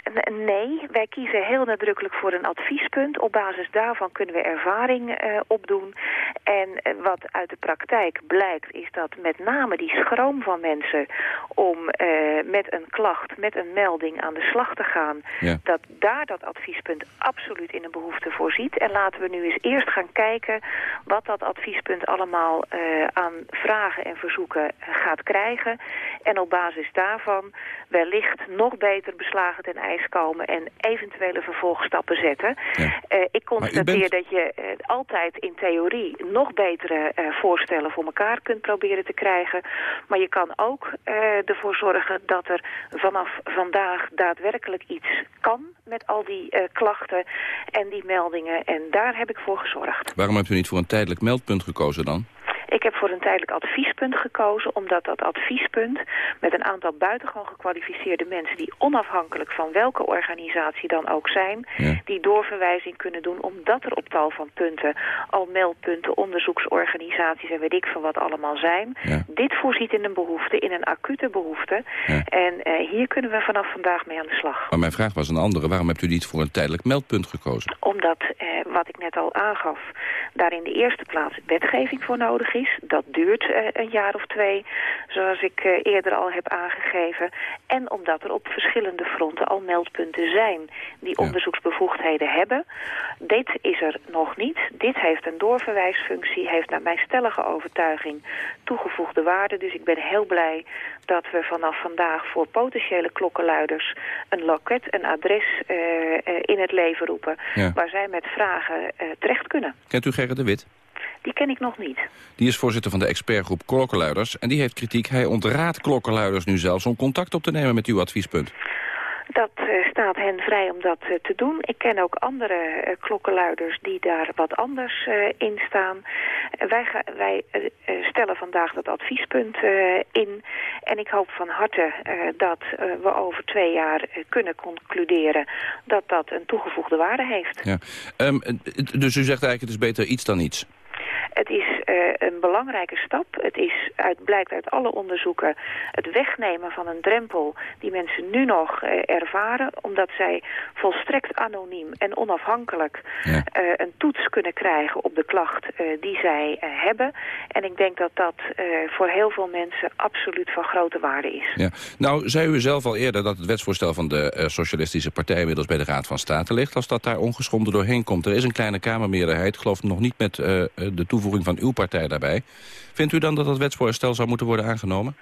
Nee, wij kiezen heel nadrukkelijk voor een adviespunt. Op basis daarvan kunnen we ervaring opdoen. En wat uit de praktijk blijkt is dat met name die schroom van mensen om met een klacht, met een melding aan de slag te gaan, ja. dat daar dat adviespunt absoluut in een behoefte voorziet. En laten we nu eens eerst gaan kijken wat dat adviespunt allemaal aan vragen en verzoeken gaat krijgen. En op basis daarvan wellicht nog beter beslagen ten ijs komen en eventuele vervolgstappen zetten. Ja. Uh, ik constateer bent... dat je altijd in theorie nog betere voorstellen voor elkaar kunt proberen te krijgen. Maar je kan ook ervoor zorgen dat er vanaf vandaag daadwerkelijk iets kan met al die klachten en die meldingen. En daar heb ik voor gezorgd. Waarom hebt u niet voor een tijdelijk meldpunt gekozen dan? Ik heb voor een tijdelijk adviespunt gekozen, omdat dat adviespunt met een aantal buitengewoon gekwalificeerde mensen die onafhankelijk van welke organisatie dan ook zijn, ja. die doorverwijzing kunnen doen, omdat er op tal van punten al meldpunten, onderzoeksorganisaties en weet ik van wat allemaal zijn. Ja. Dit voorziet in een behoefte, in een acute behoefte. Ja. En uh, hier kunnen we vanaf vandaag mee aan de slag. Maar mijn vraag was een andere. Waarom hebt u niet voor een tijdelijk meldpunt gekozen? Omdat, uh, wat ik net al aangaf, daar in de eerste plaats wetgeving voor nodig is. Dat duurt uh, een jaar of twee, zoals ik uh, eerder al heb aangegeven. En omdat er op verschillende fronten al meldpunten zijn die Ja. onderzoeksbevoegdheden hebben. Dit is er nog niet. Dit heeft een doorverwijsfunctie, heeft naar mijn stellige overtuiging toegevoegde waarde. Dus ik ben heel blij dat we vanaf vandaag voor potentiële klokkenluiders een loket, een adres uh, uh, in het leven roepen. Ja. Waar zij met vragen uh, terecht kunnen. Kent u Gerrit de Wit? Die ken ik nog niet. Die is voorzitter van de expertgroep Klokkenluiders. En die heeft kritiek. Hij ontraadt klokkenluiders nu zelfs om contact op te nemen met uw adviespunt. Dat uh, staat hen vrij om dat uh, te doen. Ik ken ook andere uh, klokkenluiders die daar wat anders in staan. wij ga, wij stellen vandaag dat adviespunt in. En ik hoop van harte dat we over twee jaar kunnen concluderen dat dat een toegevoegde waarde heeft. Ja. Um, dus u zegt eigenlijk het is beter iets dan niets? Het is een belangrijke stap. Het is uit, blijkt uit alle onderzoeken het wegnemen van een drempel die mensen nu nog uh, ervaren, omdat zij volstrekt anoniem en onafhankelijk ja. een toets kunnen krijgen op de klacht die zij hebben. En ik denk dat dat voor heel veel mensen absoluut van grote waarde is. Ja. Nou, zei u zelf al eerder dat het wetsvoorstel van de Socialistische Partij inmiddels bij de Raad van State ligt. Als dat daar ongeschonden doorheen komt. Er is een kleine Kamermeerderheid, geloof nog niet met de toevoeging van uw partij daarbij. Vindt u dan dat dat wetsvoorstel zou moeten worden aangenomen?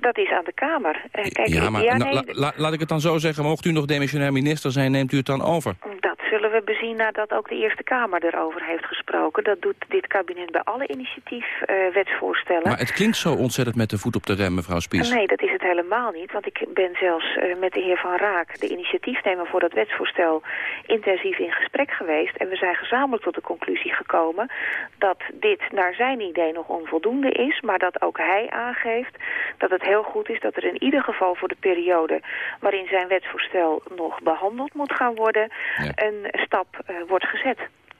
Dat is aan de Kamer. Kijk, ja, maar ja, nee, la, la, laat ik het dan zo zeggen. Mocht u nog demissionair minister zijn, neemt u het dan over? Dat zullen we bezien nadat ook de Eerste Kamer erover heeft gesproken. Dat doet dit kabinet bij alle initiatiefwetsvoorstellen. Uh, maar het klinkt zo ontzettend met de voet op de rem, mevrouw Spies. Nee, dat is het helemaal niet. Want ik ben zelfs uh, met de heer Van Raak, de initiatiefnemer voor dat wetsvoorstel, intensief in gesprek geweest. En we zijn gezamenlijk tot de conclusie gekomen dat dit naar zijn idee nog onvoldoende is. Maar dat ook hij aangeeft dat het heel goed is dat er in ieder geval voor de periode waarin zijn wetsvoorstel nog behandeld moet gaan worden, ja. een stap uh, wordt gezet.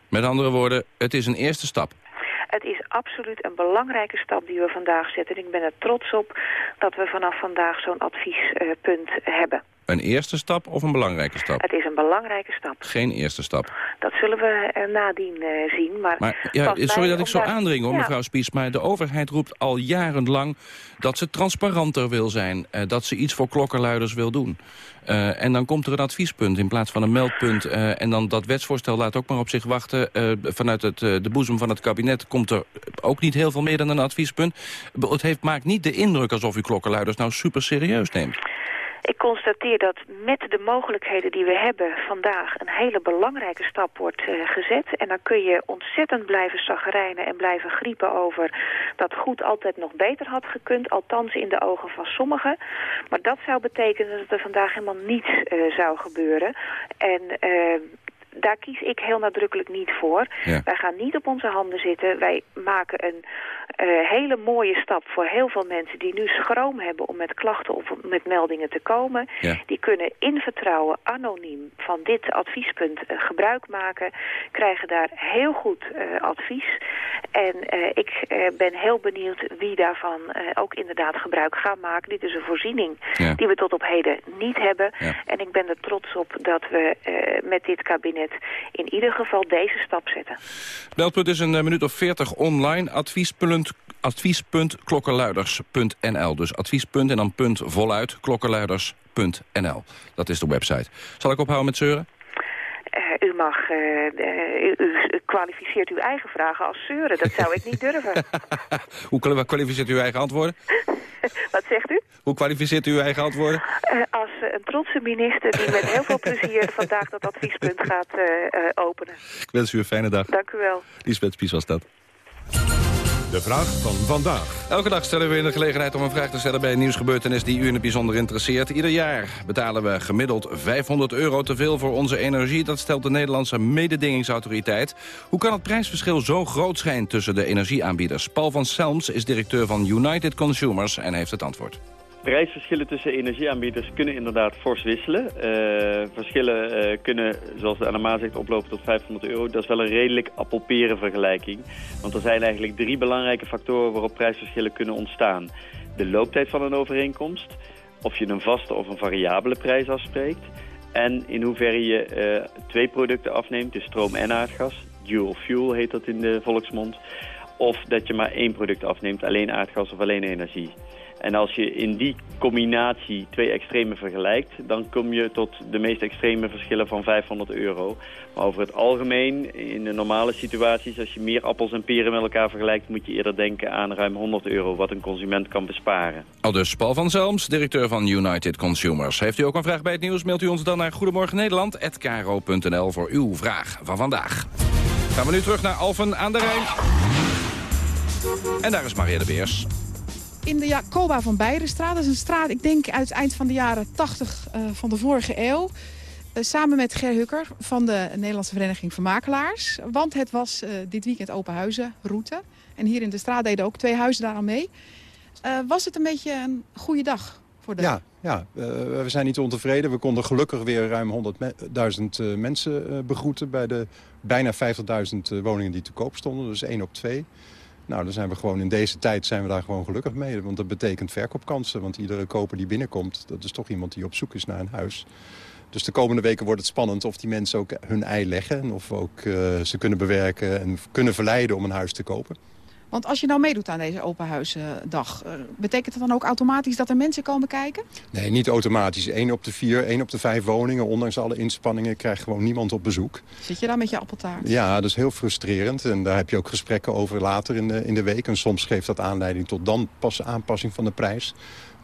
Met andere woorden, het is een eerste stap. Het is absoluut een belangrijke stap die we vandaag zetten. En ik ben er trots op dat we vanaf vandaag zo'n adviespunt uh, hebben. Een eerste stap of een belangrijke stap? Het is een belangrijke stap. Geen eerste stap? Dat zullen we uh, nadien uh, zien. Maar, maar ja, sorry dat ik zo aandring, hoor, ja. mevrouw Spies. Maar de overheid roept al jarenlang dat ze transparanter wil zijn. Uh, dat ze iets voor klokkenluiders wil doen. Uh, en dan komt er een adviespunt in plaats van een meldpunt. Uh, en dan dat wetsvoorstel laat ook maar op zich wachten. Uh, vanuit het, de boezem van het kabinet komt er ook niet heel veel meer dan een adviespunt. Het heeft, maakt niet de indruk alsof u klokkenluiders nou super serieus neemt. Ik constateer dat met de mogelijkheden die we hebben vandaag een hele belangrijke stap wordt uh, gezet. En dan kun je ontzettend blijven zagrijnen en blijven griepen over dat goed altijd nog beter had gekund. Althans in de ogen van sommigen. Maar dat zou betekenen dat er vandaag helemaal niets uh, zou gebeuren. En... Uh, daar kies ik heel nadrukkelijk niet voor. Ja. Wij gaan niet op onze handen zitten. Wij maken een uh, hele mooie stap voor heel veel mensen die nu schroom hebben om met klachten of met meldingen te komen. Ja. Die kunnen in vertrouwen anoniem van dit adviespunt uh, gebruik maken. Krijgen daar heel goed uh, advies. En ik ben heel benieuwd wie daarvan ook inderdaad gebruik gaat maken. Dit is een voorziening ja. die we tot op heden niet hebben. En ik ben er trots op dat we met dit kabinet in ieder geval deze stap zetten. Belpunt is een minuut of veertig online. Adviespunt, advies.klokkenluiders.nl. Dus adviespunt en dan punt voluit klokkenluiders.nl. Dat is de website. Zal ik ophouden met zeuren? U mag, uh, uh, u kwalificeert uw eigen vragen als zeuren. Dat zou ik niet durven. [LAUGHS] Hoe kwalificeert u uw eigen antwoorden? [LAUGHS] Wat zegt u? Hoe kwalificeert u uw eigen antwoorden? als een trotse minister die met heel veel plezier [LAUGHS] vandaag dat adviespunt gaat openen. Ik wens u een fijne dag. Dank u wel. Lisbeth Spies was dat. De vraag van vandaag. Elke dag stellen we in de gelegenheid om een vraag te stellen bij een nieuwsgebeurtenis die u in het bijzonder interesseert. Ieder jaar betalen we gemiddeld 500 euro te veel voor onze energie. Dat stelt de Nederlandse mededingingsautoriteit. Hoe kan het prijsverschil zo groot zijn tussen de energieaanbieders? Paul van Selms is directeur van United Consumers en heeft het antwoord. Prijsverschillen tussen energieaanbieders kunnen inderdaad fors wisselen. Uh, verschillen uh, kunnen, zoals de NMA zegt, oplopen tot 500 euro. Dat is wel een redelijk appelperen vergelijking. Want er zijn eigenlijk drie belangrijke factoren waarop prijsverschillen kunnen ontstaan. De looptijd van een overeenkomst, of je een vaste of een variabele prijs afspreekt... en in hoeverre je uh, twee producten afneemt, dus stroom en aardgas. Dual fuel heet dat in de volksmond. Of dat je maar één product afneemt, alleen aardgas of alleen energie. En als je in die combinatie twee extreme vergelijkt... dan kom je tot de meest extreme verschillen van 500 euro. Maar over het algemeen, in de normale situaties... als je meer appels en peren met elkaar vergelijkt... moet je eerder denken aan ruim 100 euro wat een consument kan besparen. Al dus Paul van Zelms, directeur van United Consumers. Heeft u ook een vraag bij het nieuws, mailt u ons dan naar Goedemorgen Nederland@kro.nl voor uw vraag van vandaag. Gaan we nu terug naar Alphen aan de Rijn. En daar is Maria de Beers in de Jacoba van Beirenstraat. Dat is een straat, ik denk, uit het eind van de jaren 80 uh, van de vorige eeuw. Uh, samen met Ger Hukker van de Nederlandse Vereniging van Makelaars. Want het was uh, dit weekend open huizenroute. En hier in de straat deden ook twee huizen daar aan mee. was het een beetje een goede dag voor de ja, ja, we zijn niet ontevreden. We konden gelukkig weer ruim 100.000 mensen begroeten... bij de bijna 50.000 woningen die te koop stonden. Dus 1 op 2. Nou, dan zijn we gewoon in deze tijd zijn we daar gewoon gelukkig mee. Want dat betekent verkoopkansen. Want iedere koper die binnenkomt, dat is toch iemand die op zoek is naar een huis. Dus de komende weken wordt het spannend of die mensen ook hun ei leggen. En of ook uh, ze kunnen bewerken en kunnen verleiden om een huis te kopen. Want als je nou meedoet aan deze open huisdag, uh, betekent dat dan ook automatisch dat er mensen komen kijken? Nee, niet automatisch. Eén op de vier, één op de vijf woningen, ondanks alle inspanningen, krijgt gewoon niemand op bezoek. Zit je daar met je appeltaart? Ja, dat is heel frustrerend. En daar heb je ook gesprekken over later in de, in de week. En soms geeft dat aanleiding tot dan pas aanpassing van de prijs.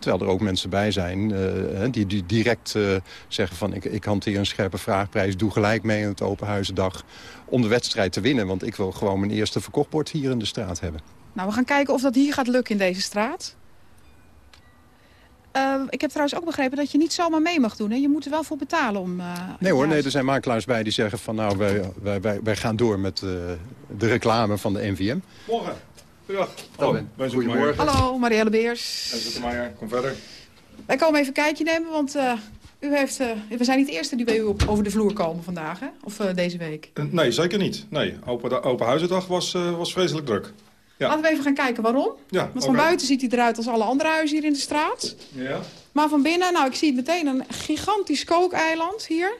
Terwijl er ook mensen bij zijn uh, die, die, direct uh, zeggen van... Ik, ik hanteer een scherpe vraagprijs, doe gelijk mee in het open huizendag... om de wedstrijd te winnen, want ik wil gewoon mijn eerste verkochtbord hier in de straat hebben. Nou, we gaan kijken of dat hier gaat lukken in deze straat. Uh, ik heb trouwens ook begrepen dat je niet zomaar mee mag doen. Hè? Je moet er wel voor betalen om... Uh, nee hoor, nee, er zijn makelaars bij die zeggen van... nou, wij, wij, wij, wij gaan door met uh, de reclame van de NVM. Morgen. Goedendag. Oh, Goedemorgen. Hallo, Marielle Beers. Meijer, kom verder. Wij komen even een kijkje nemen, want uh, u heeft, uh, we zijn niet de eerste die bij u op, over de vloer komen vandaag, hè? Of uh, deze week. nee, zeker niet. Nee, open, open huizendag was, was vreselijk druk. Ja. Laten we even gaan kijken waarom. Ja, Want van buiten ziet hij eruit als alle andere huizen hier in de straat. Ja. Maar van binnen, nou ik zie het meteen, een gigantisch kookeiland hier.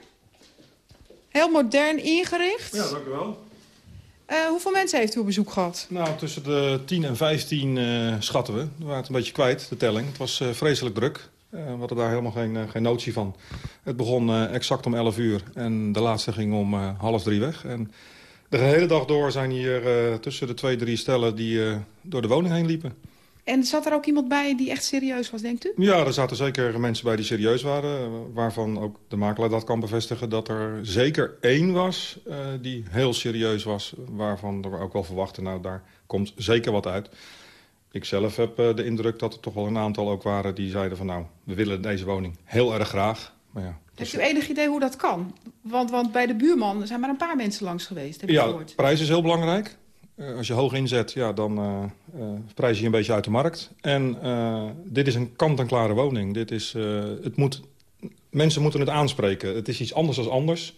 Heel modern ingericht. Ja, dank u wel. Uh, hoeveel mensen heeft u op bezoek gehad? Nou, tussen de 10 en 15 uh, schatten we. We waren het een beetje kwijt, de telling. Het was uh, vreselijk druk. we hadden daar helemaal geen, geen notie van. Het begon exact om 11 uur en de laatste ging om half drie weg. En de hele dag door zijn hier tussen de twee, drie stellen die door de woning heen liepen. En zat er ook iemand bij die echt serieus was, denkt u? Ja, er zaten zeker mensen bij die serieus waren. Waarvan ook de makelaar dat kan bevestigen. Dat er zeker één was uh, die heel serieus was. Waarvan we ook wel verwachten, nou daar komt zeker wat uit. Ik zelf heb uh, de indruk dat er toch wel een aantal ook waren die zeiden van... nou, we willen deze woning heel erg graag. Maar ja, Heeft u enig idee hoe dat kan? Want, want bij de buurman zijn maar een paar mensen langs geweest, heb ik ja, gehoord. prijs is heel belangrijk. Uh, als je hoog inzet, ja, dan uh, uh, prijs je een beetje uit de markt. En dit is een kant-en-klare woning. Dit is, het moet, mensen moeten het aanspreken. Het is iets anders dan anders.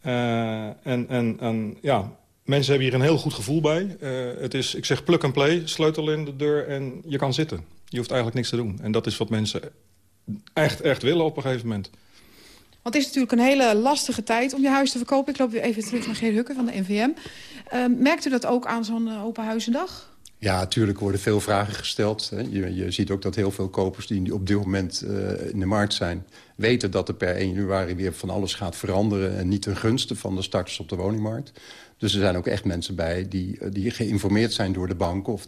en, en, en ja, mensen hebben hier een heel goed gevoel bij. het is, ik zeg plug and play, sleutel in de deur en je kan zitten. Je hoeft eigenlijk niks te doen. En dat is wat mensen echt, echt willen op een gegeven moment. Want het is natuurlijk een hele lastige tijd om je huis te verkopen. Ik loop weer even terug naar Geer Hukke van de NVM. Uh, merkt u dat ook aan zo'n uh, open huizendag? Ja, natuurlijk worden veel vragen gesteld. Je, je, ziet ook dat heel veel kopers die op dit moment uh, in de markt zijn... weten dat er per 1 januari weer van alles gaat veranderen... en niet ten gunste van de starters op de woningmarkt. Dus er zijn ook echt mensen bij die, die geïnformeerd zijn door de bank... of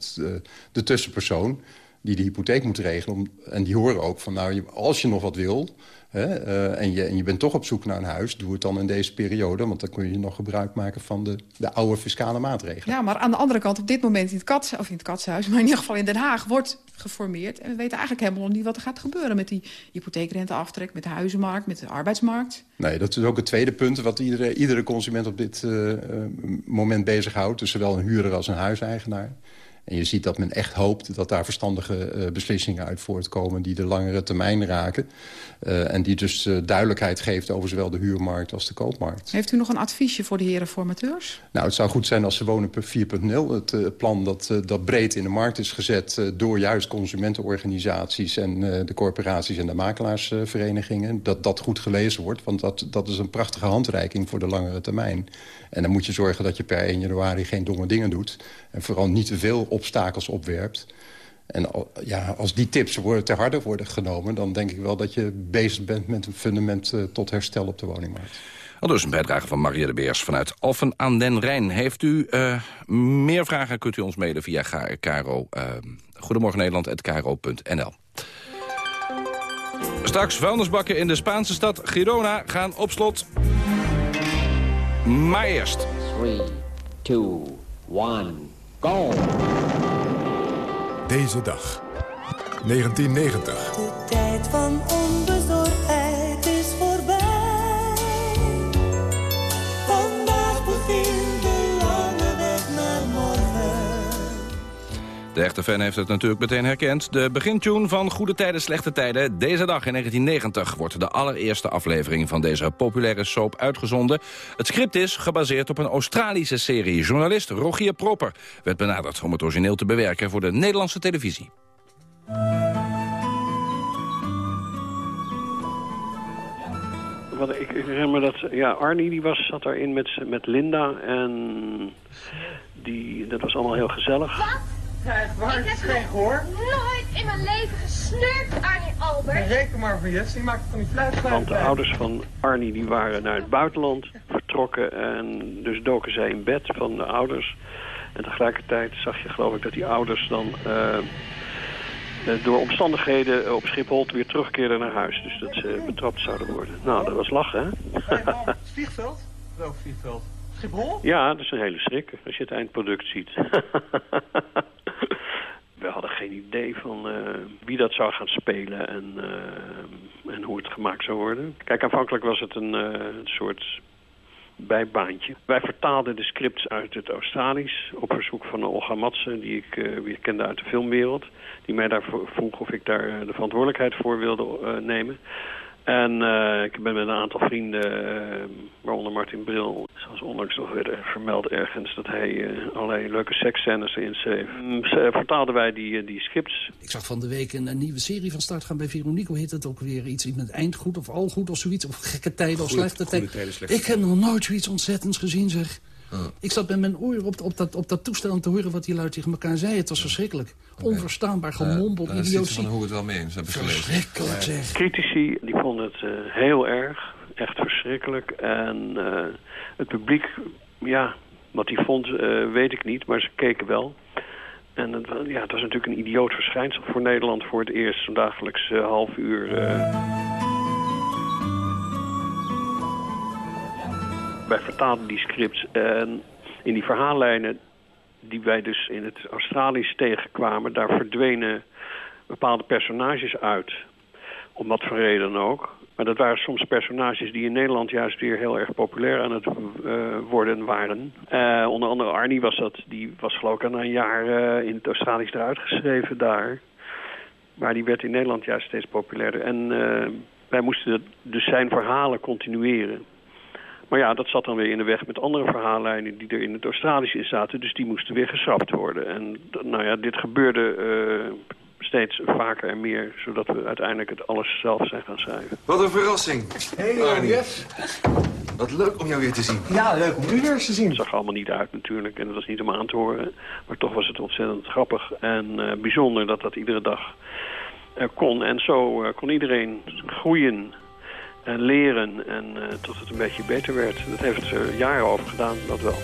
de tussenpersoon die de hypotheek moet regelen. Om, en die horen ook van, nou, als je nog wat wil... Hè, uh, en, je, en je bent toch op zoek naar een huis, doe het dan in deze periode. Want dan kun je nog gebruik maken van de, de oude fiscale maatregelen. Ja, maar aan de andere kant, op dit moment in het, kats, of in het Katshuis... [LAUGHS] maar in ieder geval in Den Haag, wordt geformeerd. En we weten eigenlijk helemaal nog niet wat er gaat gebeuren... met die hypotheekrenteaftrek, met de huizenmarkt, met de arbeidsmarkt. Nee, dat is ook het tweede punt wat iedere, iedere consument op dit uh, moment bezighoudt. Dus zowel een huurder als een huiseigenaar. En je ziet dat men echt hoopt dat daar verstandige uh, beslissingen uit voortkomen... die de langere termijn raken. Uh, en die dus uh, duidelijkheid geeft over zowel de huurmarkt als de koopmarkt. Heeft u nog een adviesje voor de heren formateurs? Nou, het zou goed zijn als ze wonen 4.0. Het plan dat, dat breed in de markt is gezet... door juist consumentenorganisaties en de corporaties en de makelaarsverenigingen... dat dat goed gelezen wordt, want dat, dat is een prachtige handreiking voor de langere termijn. En dan moet je zorgen dat je per 1 januari geen domme dingen doet. En vooral niet te veel obstakels opwerpt. En ja, als die tips worden ter harde worden genomen... dan denk ik wel dat je bezig bent met een fundament uh, tot herstel op de woningmarkt. Al dus een bijdrage van Maria de Beers vanuit Alphen aan den Rijn. Heeft u uh, meer vragen, kunt u ons mailen via Caro. Uh, Goedemorgen Nederland, Straks vuilnisbakken in de Spaanse stad Girona gaan op slot. Maar eerst. 3, 2, 1, go! Deze dag. 1990. De tijd van onbezorgdheid de echte fan heeft het natuurlijk meteen herkend. De begintune van Goede Tijden, Slechte Tijden. Deze dag in 1990 wordt de allereerste aflevering van deze populaire soap uitgezonden. Het script is gebaseerd op een Australische serie. Journalist Rogier Proper werd benaderd om het origineel te bewerken voor de Nederlandse televisie. Wat, ik, ik herinner me dat ja, Arnie die was, zat daarin met, met Linda en die, dat was allemaal heel gezellig. Krijg waar, het is geen gehoor. nooit in mijn leven gesnurkt, Arnie Albert. Reken maar voor Jesse, maak van die fluitschuim. Want de ouders van Arnie die waren naar het buitenland vertrokken en dus doken zij in bed van de ouders. En tegelijkertijd zag je geloof ik dat die ouders dan eh, eh, door omstandigheden op Schiphol weer terugkeerden naar huis. Dus dat ze betrapt zouden worden. Nou, dat was lachen, hè? [LAUGHS] Vliegveld? Welk vliegveld? Schiphol? Ja, dat is een hele schrik als je het eindproduct ziet. [LAUGHS] [LAUGHS] We hadden geen idee van eh, wie dat zou gaan spelen en, eh, en hoe het gemaakt zou worden. Kijk, aanvankelijk was het een, eh, een soort bijbaantje. Wij vertaalden de scripts uit het Australisch op verzoek van Olga Matsen, die ik weer kende uit de filmwereld. Die mij daarvoor vroeg of ik daar de verantwoordelijkheid voor wilde nemen. En uh, ik ben met een aantal vrienden, uh, waaronder Martin Bril, zoals onlangs nog werd vermeld ergens dat hij uh, allerlei leuke seksscènes erin schreef. Mm, vertaalden wij die, die scripts. Ik zag van de week een, een, nieuwe serie van start gaan bij Veronique. Hoe heet het ook weer? Iets met eindgoed of algoed of zoiets? Of gekke tijden of slechte tijden. Ik heb nog nooit zoiets ontzettends gezien, zeg. Ik zat met mijn oor op, op, dat, op dat toestel om te horen wat die lui tegen elkaar zei. Het was verschrikkelijk. Onverstaanbaar, gemompeld, uh, idiotie. van hoe het wel mee eens, heb ik Verschrikkelijk, zeg. Critici die vonden het uh, heel erg. Echt verschrikkelijk. En uh, het publiek, ja, wat die vond, weet ik niet. Maar ze keken wel. En het, ja, het was natuurlijk een idioot verschijnsel voor Nederland voor het eerst. Zo'n dagelijks half uur... wij vertaalden die scripts en in die verhaallijnen die wij dus in het Australisch tegenkwamen, daar verdwenen bepaalde personages uit. Om wat voor reden ook. Maar dat waren soms personages die in Nederland juist weer heel erg populair aan het uh, worden waren. Uh, onder andere Arnie was dat, die was geloof ik al een jaar uh, in het Australisch eruit geschreven daar. Maar die werd in Nederland juist steeds populairder. En wij moesten dus zijn verhalen continueren. Maar ja, dat zat dan weer in de weg met andere verhaallijnen die er in het Australisch in zaten. Dus die moesten weer geschrapt worden. En nou ja, dit gebeurde uh, steeds vaker en meer, zodat we uiteindelijk het alles zelf zijn gaan schrijven. Wat een verrassing. Hey, Arnie. Jeff. Wat leuk om jou weer te zien. Ja, leuk om u weer eens te zien. Het zag allemaal niet uit natuurlijk en het was niet om aan te horen. Maar toch was het ontzettend grappig en uh, bijzonder dat dat iedere dag uh, kon. En zo kon iedereen groeien en leren en uh, tot het een beetje beter werd. Dat heeft er jaren over gedaan, dat wel.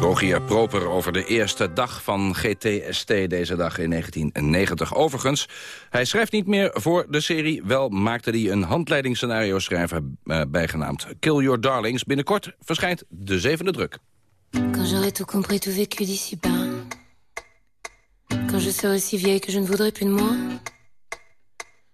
Rogier Proper over de eerste dag van GTST deze dag in 1990. Overigens, hij schrijft niet meer voor de serie. Wel maakte hij een handleidingsscenario schrijver uh, bijgenaamd Kill Your Darlings. Binnenkort verschijnt de zevende druk. Quand j'aurai tout compris, tout vécu d'ici-bas Quand je serai si vieille que je ne voudrais plus de moi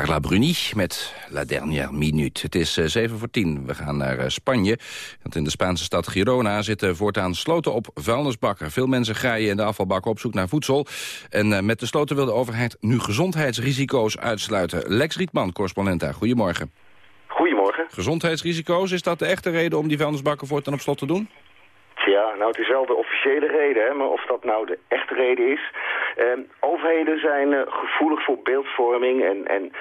Carla Bruni met La Dernière Minute. Het is uh, 7 voor 10. We gaan naar uh, Spanje. Want in de Spaanse stad Girona zitten voortaan sloten op vuilnisbakken. Veel mensen graaien in de afvalbakken op zoek naar voedsel. En uh, met de sloten wil de overheid nu gezondheidsrisico's uitsluiten. Lex Rietman, correspondent daar. Goedemorgen. Goedemorgen. Gezondheidsrisico's, is dat de echte reden om die vuilnisbakken voortaan op slot te doen? Ja, nou het is wel de officiële reden, hè, maar of dat nou de echte reden is. Eh, overheden zijn uh, gevoelig voor beeldvorming en, en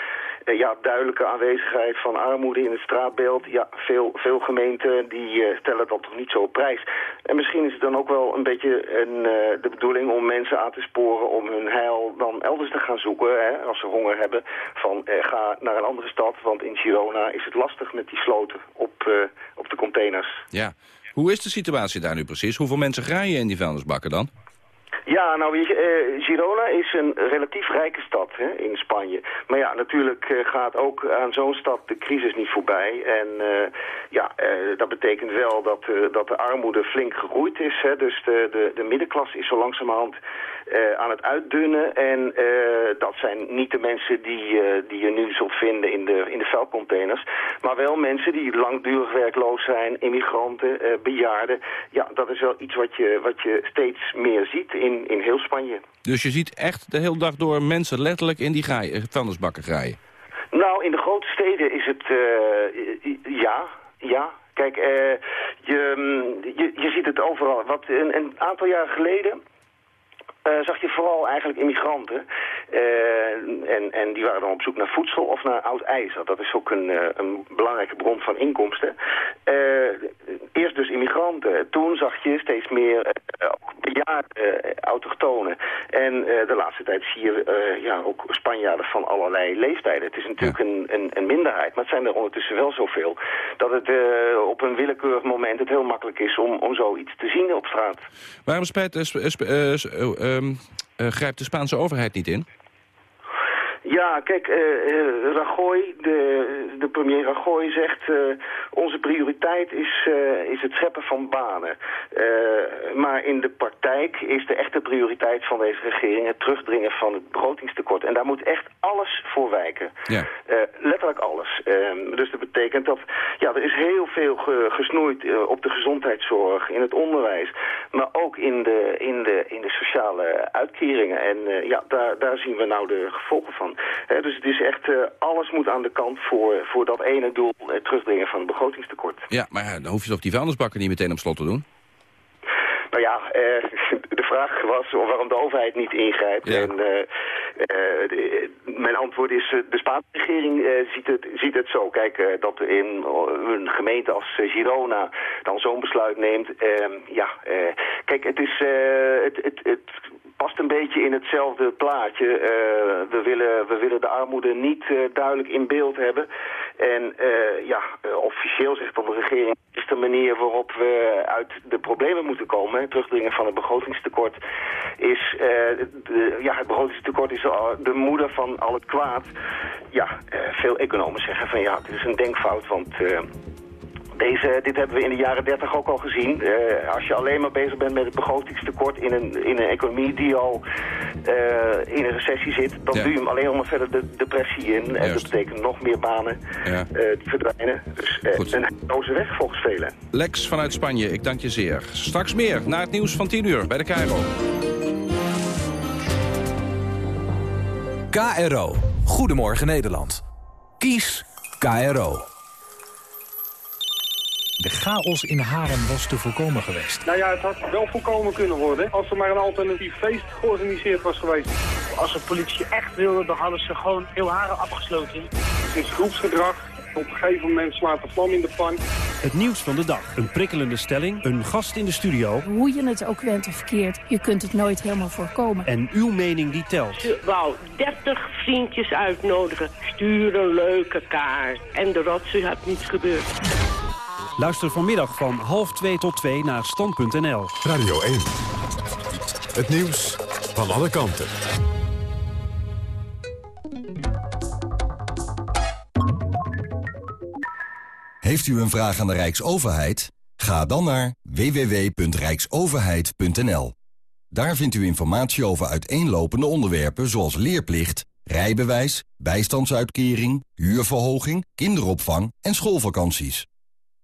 eh, ja, duidelijke aanwezigheid van armoede in het straatbeeld. Ja, veel, veel gemeenten die eh, stellen dat toch niet zo op prijs. En misschien is het dan ook wel een beetje een, eh, de bedoeling om mensen aan te sporen om hun heil dan elders te gaan zoeken. Hè, als ze honger hebben. Van eh, ga naar een andere stad, want in Girona is het lastig met die sloten op, eh, op de containers. Ja. Hoe is de situatie daar nu precies? Hoeveel mensen graaien in die vuilnisbakken dan? Ja, nou, eh, Girona is een relatief rijke stad hè, in Spanje. Maar ja, natuurlijk eh, gaat ook aan zo'n stad de crisis niet voorbij. En eh, ja, dat betekent wel dat, dat de armoede flink gegroeid is. Hè. Dus de, de, de middenklasse is zo langzamerhand eh, aan het uitdunnen. En eh, dat zijn niet de mensen die, eh, die je nu zult vinden in de, in de vuilcontainers. Maar wel mensen die langdurig werkloos zijn, immigranten, bejaarden. Ja, dat is wel iets wat je, wat je steeds meer ziet in, in heel Spanje. Dus je ziet echt de hele dag door mensen letterlijk in die graai, eh, vuilnisbakken graaien. Nou, in de grote steden is het ja, ja. Kijk, je, mm, je, je ziet het overal. Wat een, een aantal jaar geleden zag je vooral eigenlijk immigranten. Eh, en, en die waren dan op zoek naar voedsel of naar oud ijzer. Dat is ook een, eh, een belangrijke bron van inkomsten. Eh, eerst dus immigranten. Toen zag je steeds meer eh, bejaarde eh, autochtonen. En eh, de laatste tijd zie je eh, ja, ook Spanjaarden van allerlei leeftijden. Het is natuurlijk een, een, een minderheid, maar het zijn er ondertussen wel zoveel... dat het eh, op een willekeurig moment het heel makkelijk is om, om zoiets te zien op straat. Waarom spijt, eh, sp- eh, sp- eh, eh, ehm, eh, grijpt de Spaanse overheid niet in? Ja, kijk, eh, Rajoy, de, de premier Rajoy zegt... eh, onze prioriteit is, is het scheppen van banen. Maar in de praktijk is de echte prioriteit van deze regering... het terugdringen van het begrotingstekort. En daar moet echt alles voor wijken. Ja. Letterlijk alles. Ehm, dus dat betekent dat ja, er is heel veel ge- gesnoeid op de gezondheidszorg, in het onderwijs, maar ook in de, in de, in de sociale uitkeringen. En ja, daar, daar zien we nou de gevolgen van. Dus het is echt, eh, alles moet aan de kant voor, voor dat ene doel, het terugdringen van het begrotingstekort. Ja, maar ja, dan hoef je toch die vuilnisbakken niet meteen op slot te doen? Nou ja, eh, [LAUGHS] de vraag was waarom de overheid niet ingrijpt. En eh, eh, de- mijn antwoord is, eh, de Spaanse regering eh, ziet, het, ziet het zo. Kijk, eh, dat in eh, een gemeente als eh, Girona dan zo'n besluit neemt. eh, ja, eh, kijk, het is... eh, het, het, het past een beetje in hetzelfde plaatje. Eh, we, willen, we willen de armoede niet eh, duidelijk in beeld hebben. En eh, ja, officieel zegt dan de regering... is de manier waarop we uit de problemen moeten komen... terugdringen van het begrotingstekort... is, de, ja, het begrotingstekort is de moeder van al het kwaad. Ja, veel economen zeggen van ja, het is een denkfout, want... eh, deze, dit hebben we in de jaren 30 ook al gezien. Eh, als je alleen maar bezig bent met het begrotingstekort in een, in een economie die al eh, in een recessie zit, dan Ja. duw je hem alleen maar verder de depressie in. En dat betekent nog meer banen Ja. eh, die verdwijnen. Dus eh, een heilloze weg volgens velen. Lex vanuit Spanje, ik dank je zeer. Straks meer, na het nieuws van 10 uur bij de Cairo. KRO. Goedemorgen Nederland. Kies KRO. De chaos in Haren was te voorkomen geweest. Nou ja, het had wel voorkomen kunnen worden als er maar een alternatief feest georganiseerd was geweest. Als de politie echt wilde, dan hadden ze gewoon heel Haren afgesloten. Het is groepsgedrag. Op een gegeven moment slaat de vlam in de pan. Het nieuws van de dag. Een prikkelende stelling, een gast in de studio... Hoe je het ook went of verkeerd, je kunt het nooit helemaal voorkomen. en uw mening die telt. Ze wou 30 vriendjes uitnodigen. Stuur een leuke kaart. En de rotzooi had niets gebeurd. Luister vanmiddag van half 2 tot 2 naar stand.nl. Radio 1. Het nieuws van alle kanten. Heeft u een vraag aan de Rijksoverheid? Ga dan naar www.rijksoverheid.nl. Daar vindt u informatie over uiteenlopende onderwerpen zoals leerplicht, rijbewijs, bijstandsuitkering, huurverhoging, kinderopvang en schoolvakanties.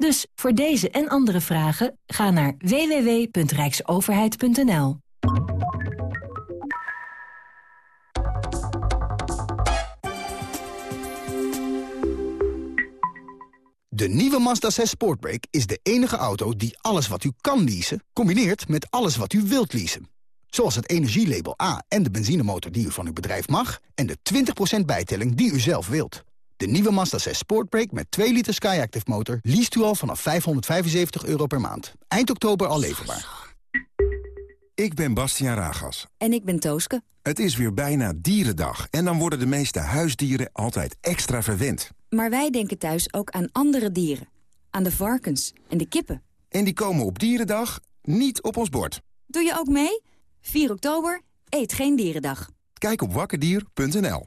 Dus voor deze en andere vragen ga naar www.rijksoverheid.nl. De nieuwe Mazda 6 Sportbrake is de enige auto die alles wat u kan leasen... combineert met alles wat u wilt leasen. Zoals het energielabel A en de benzinemotor die u van uw bedrijf mag... en de 20% bijtelling die u zelf wilt. De nieuwe Mazda 6 Sportbrake met 2 liter Skyactiv motor... leest u al vanaf 575 euro per maand. Eind oktober al leverbaar. Ik ben Bastiaan Ragas. En ik ben Tooske. Het is weer bijna dierendag en dan worden de meeste huisdieren altijd extra verwend. Maar wij denken thuis ook aan andere dieren. Aan de varkens en de kippen. En die komen op dierendag niet op ons bord. Doe je ook mee? 4 oktober, eet geen dierendag. Kijk op wakkerdier.nl.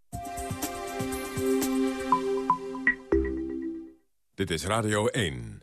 Dit is Radio 1.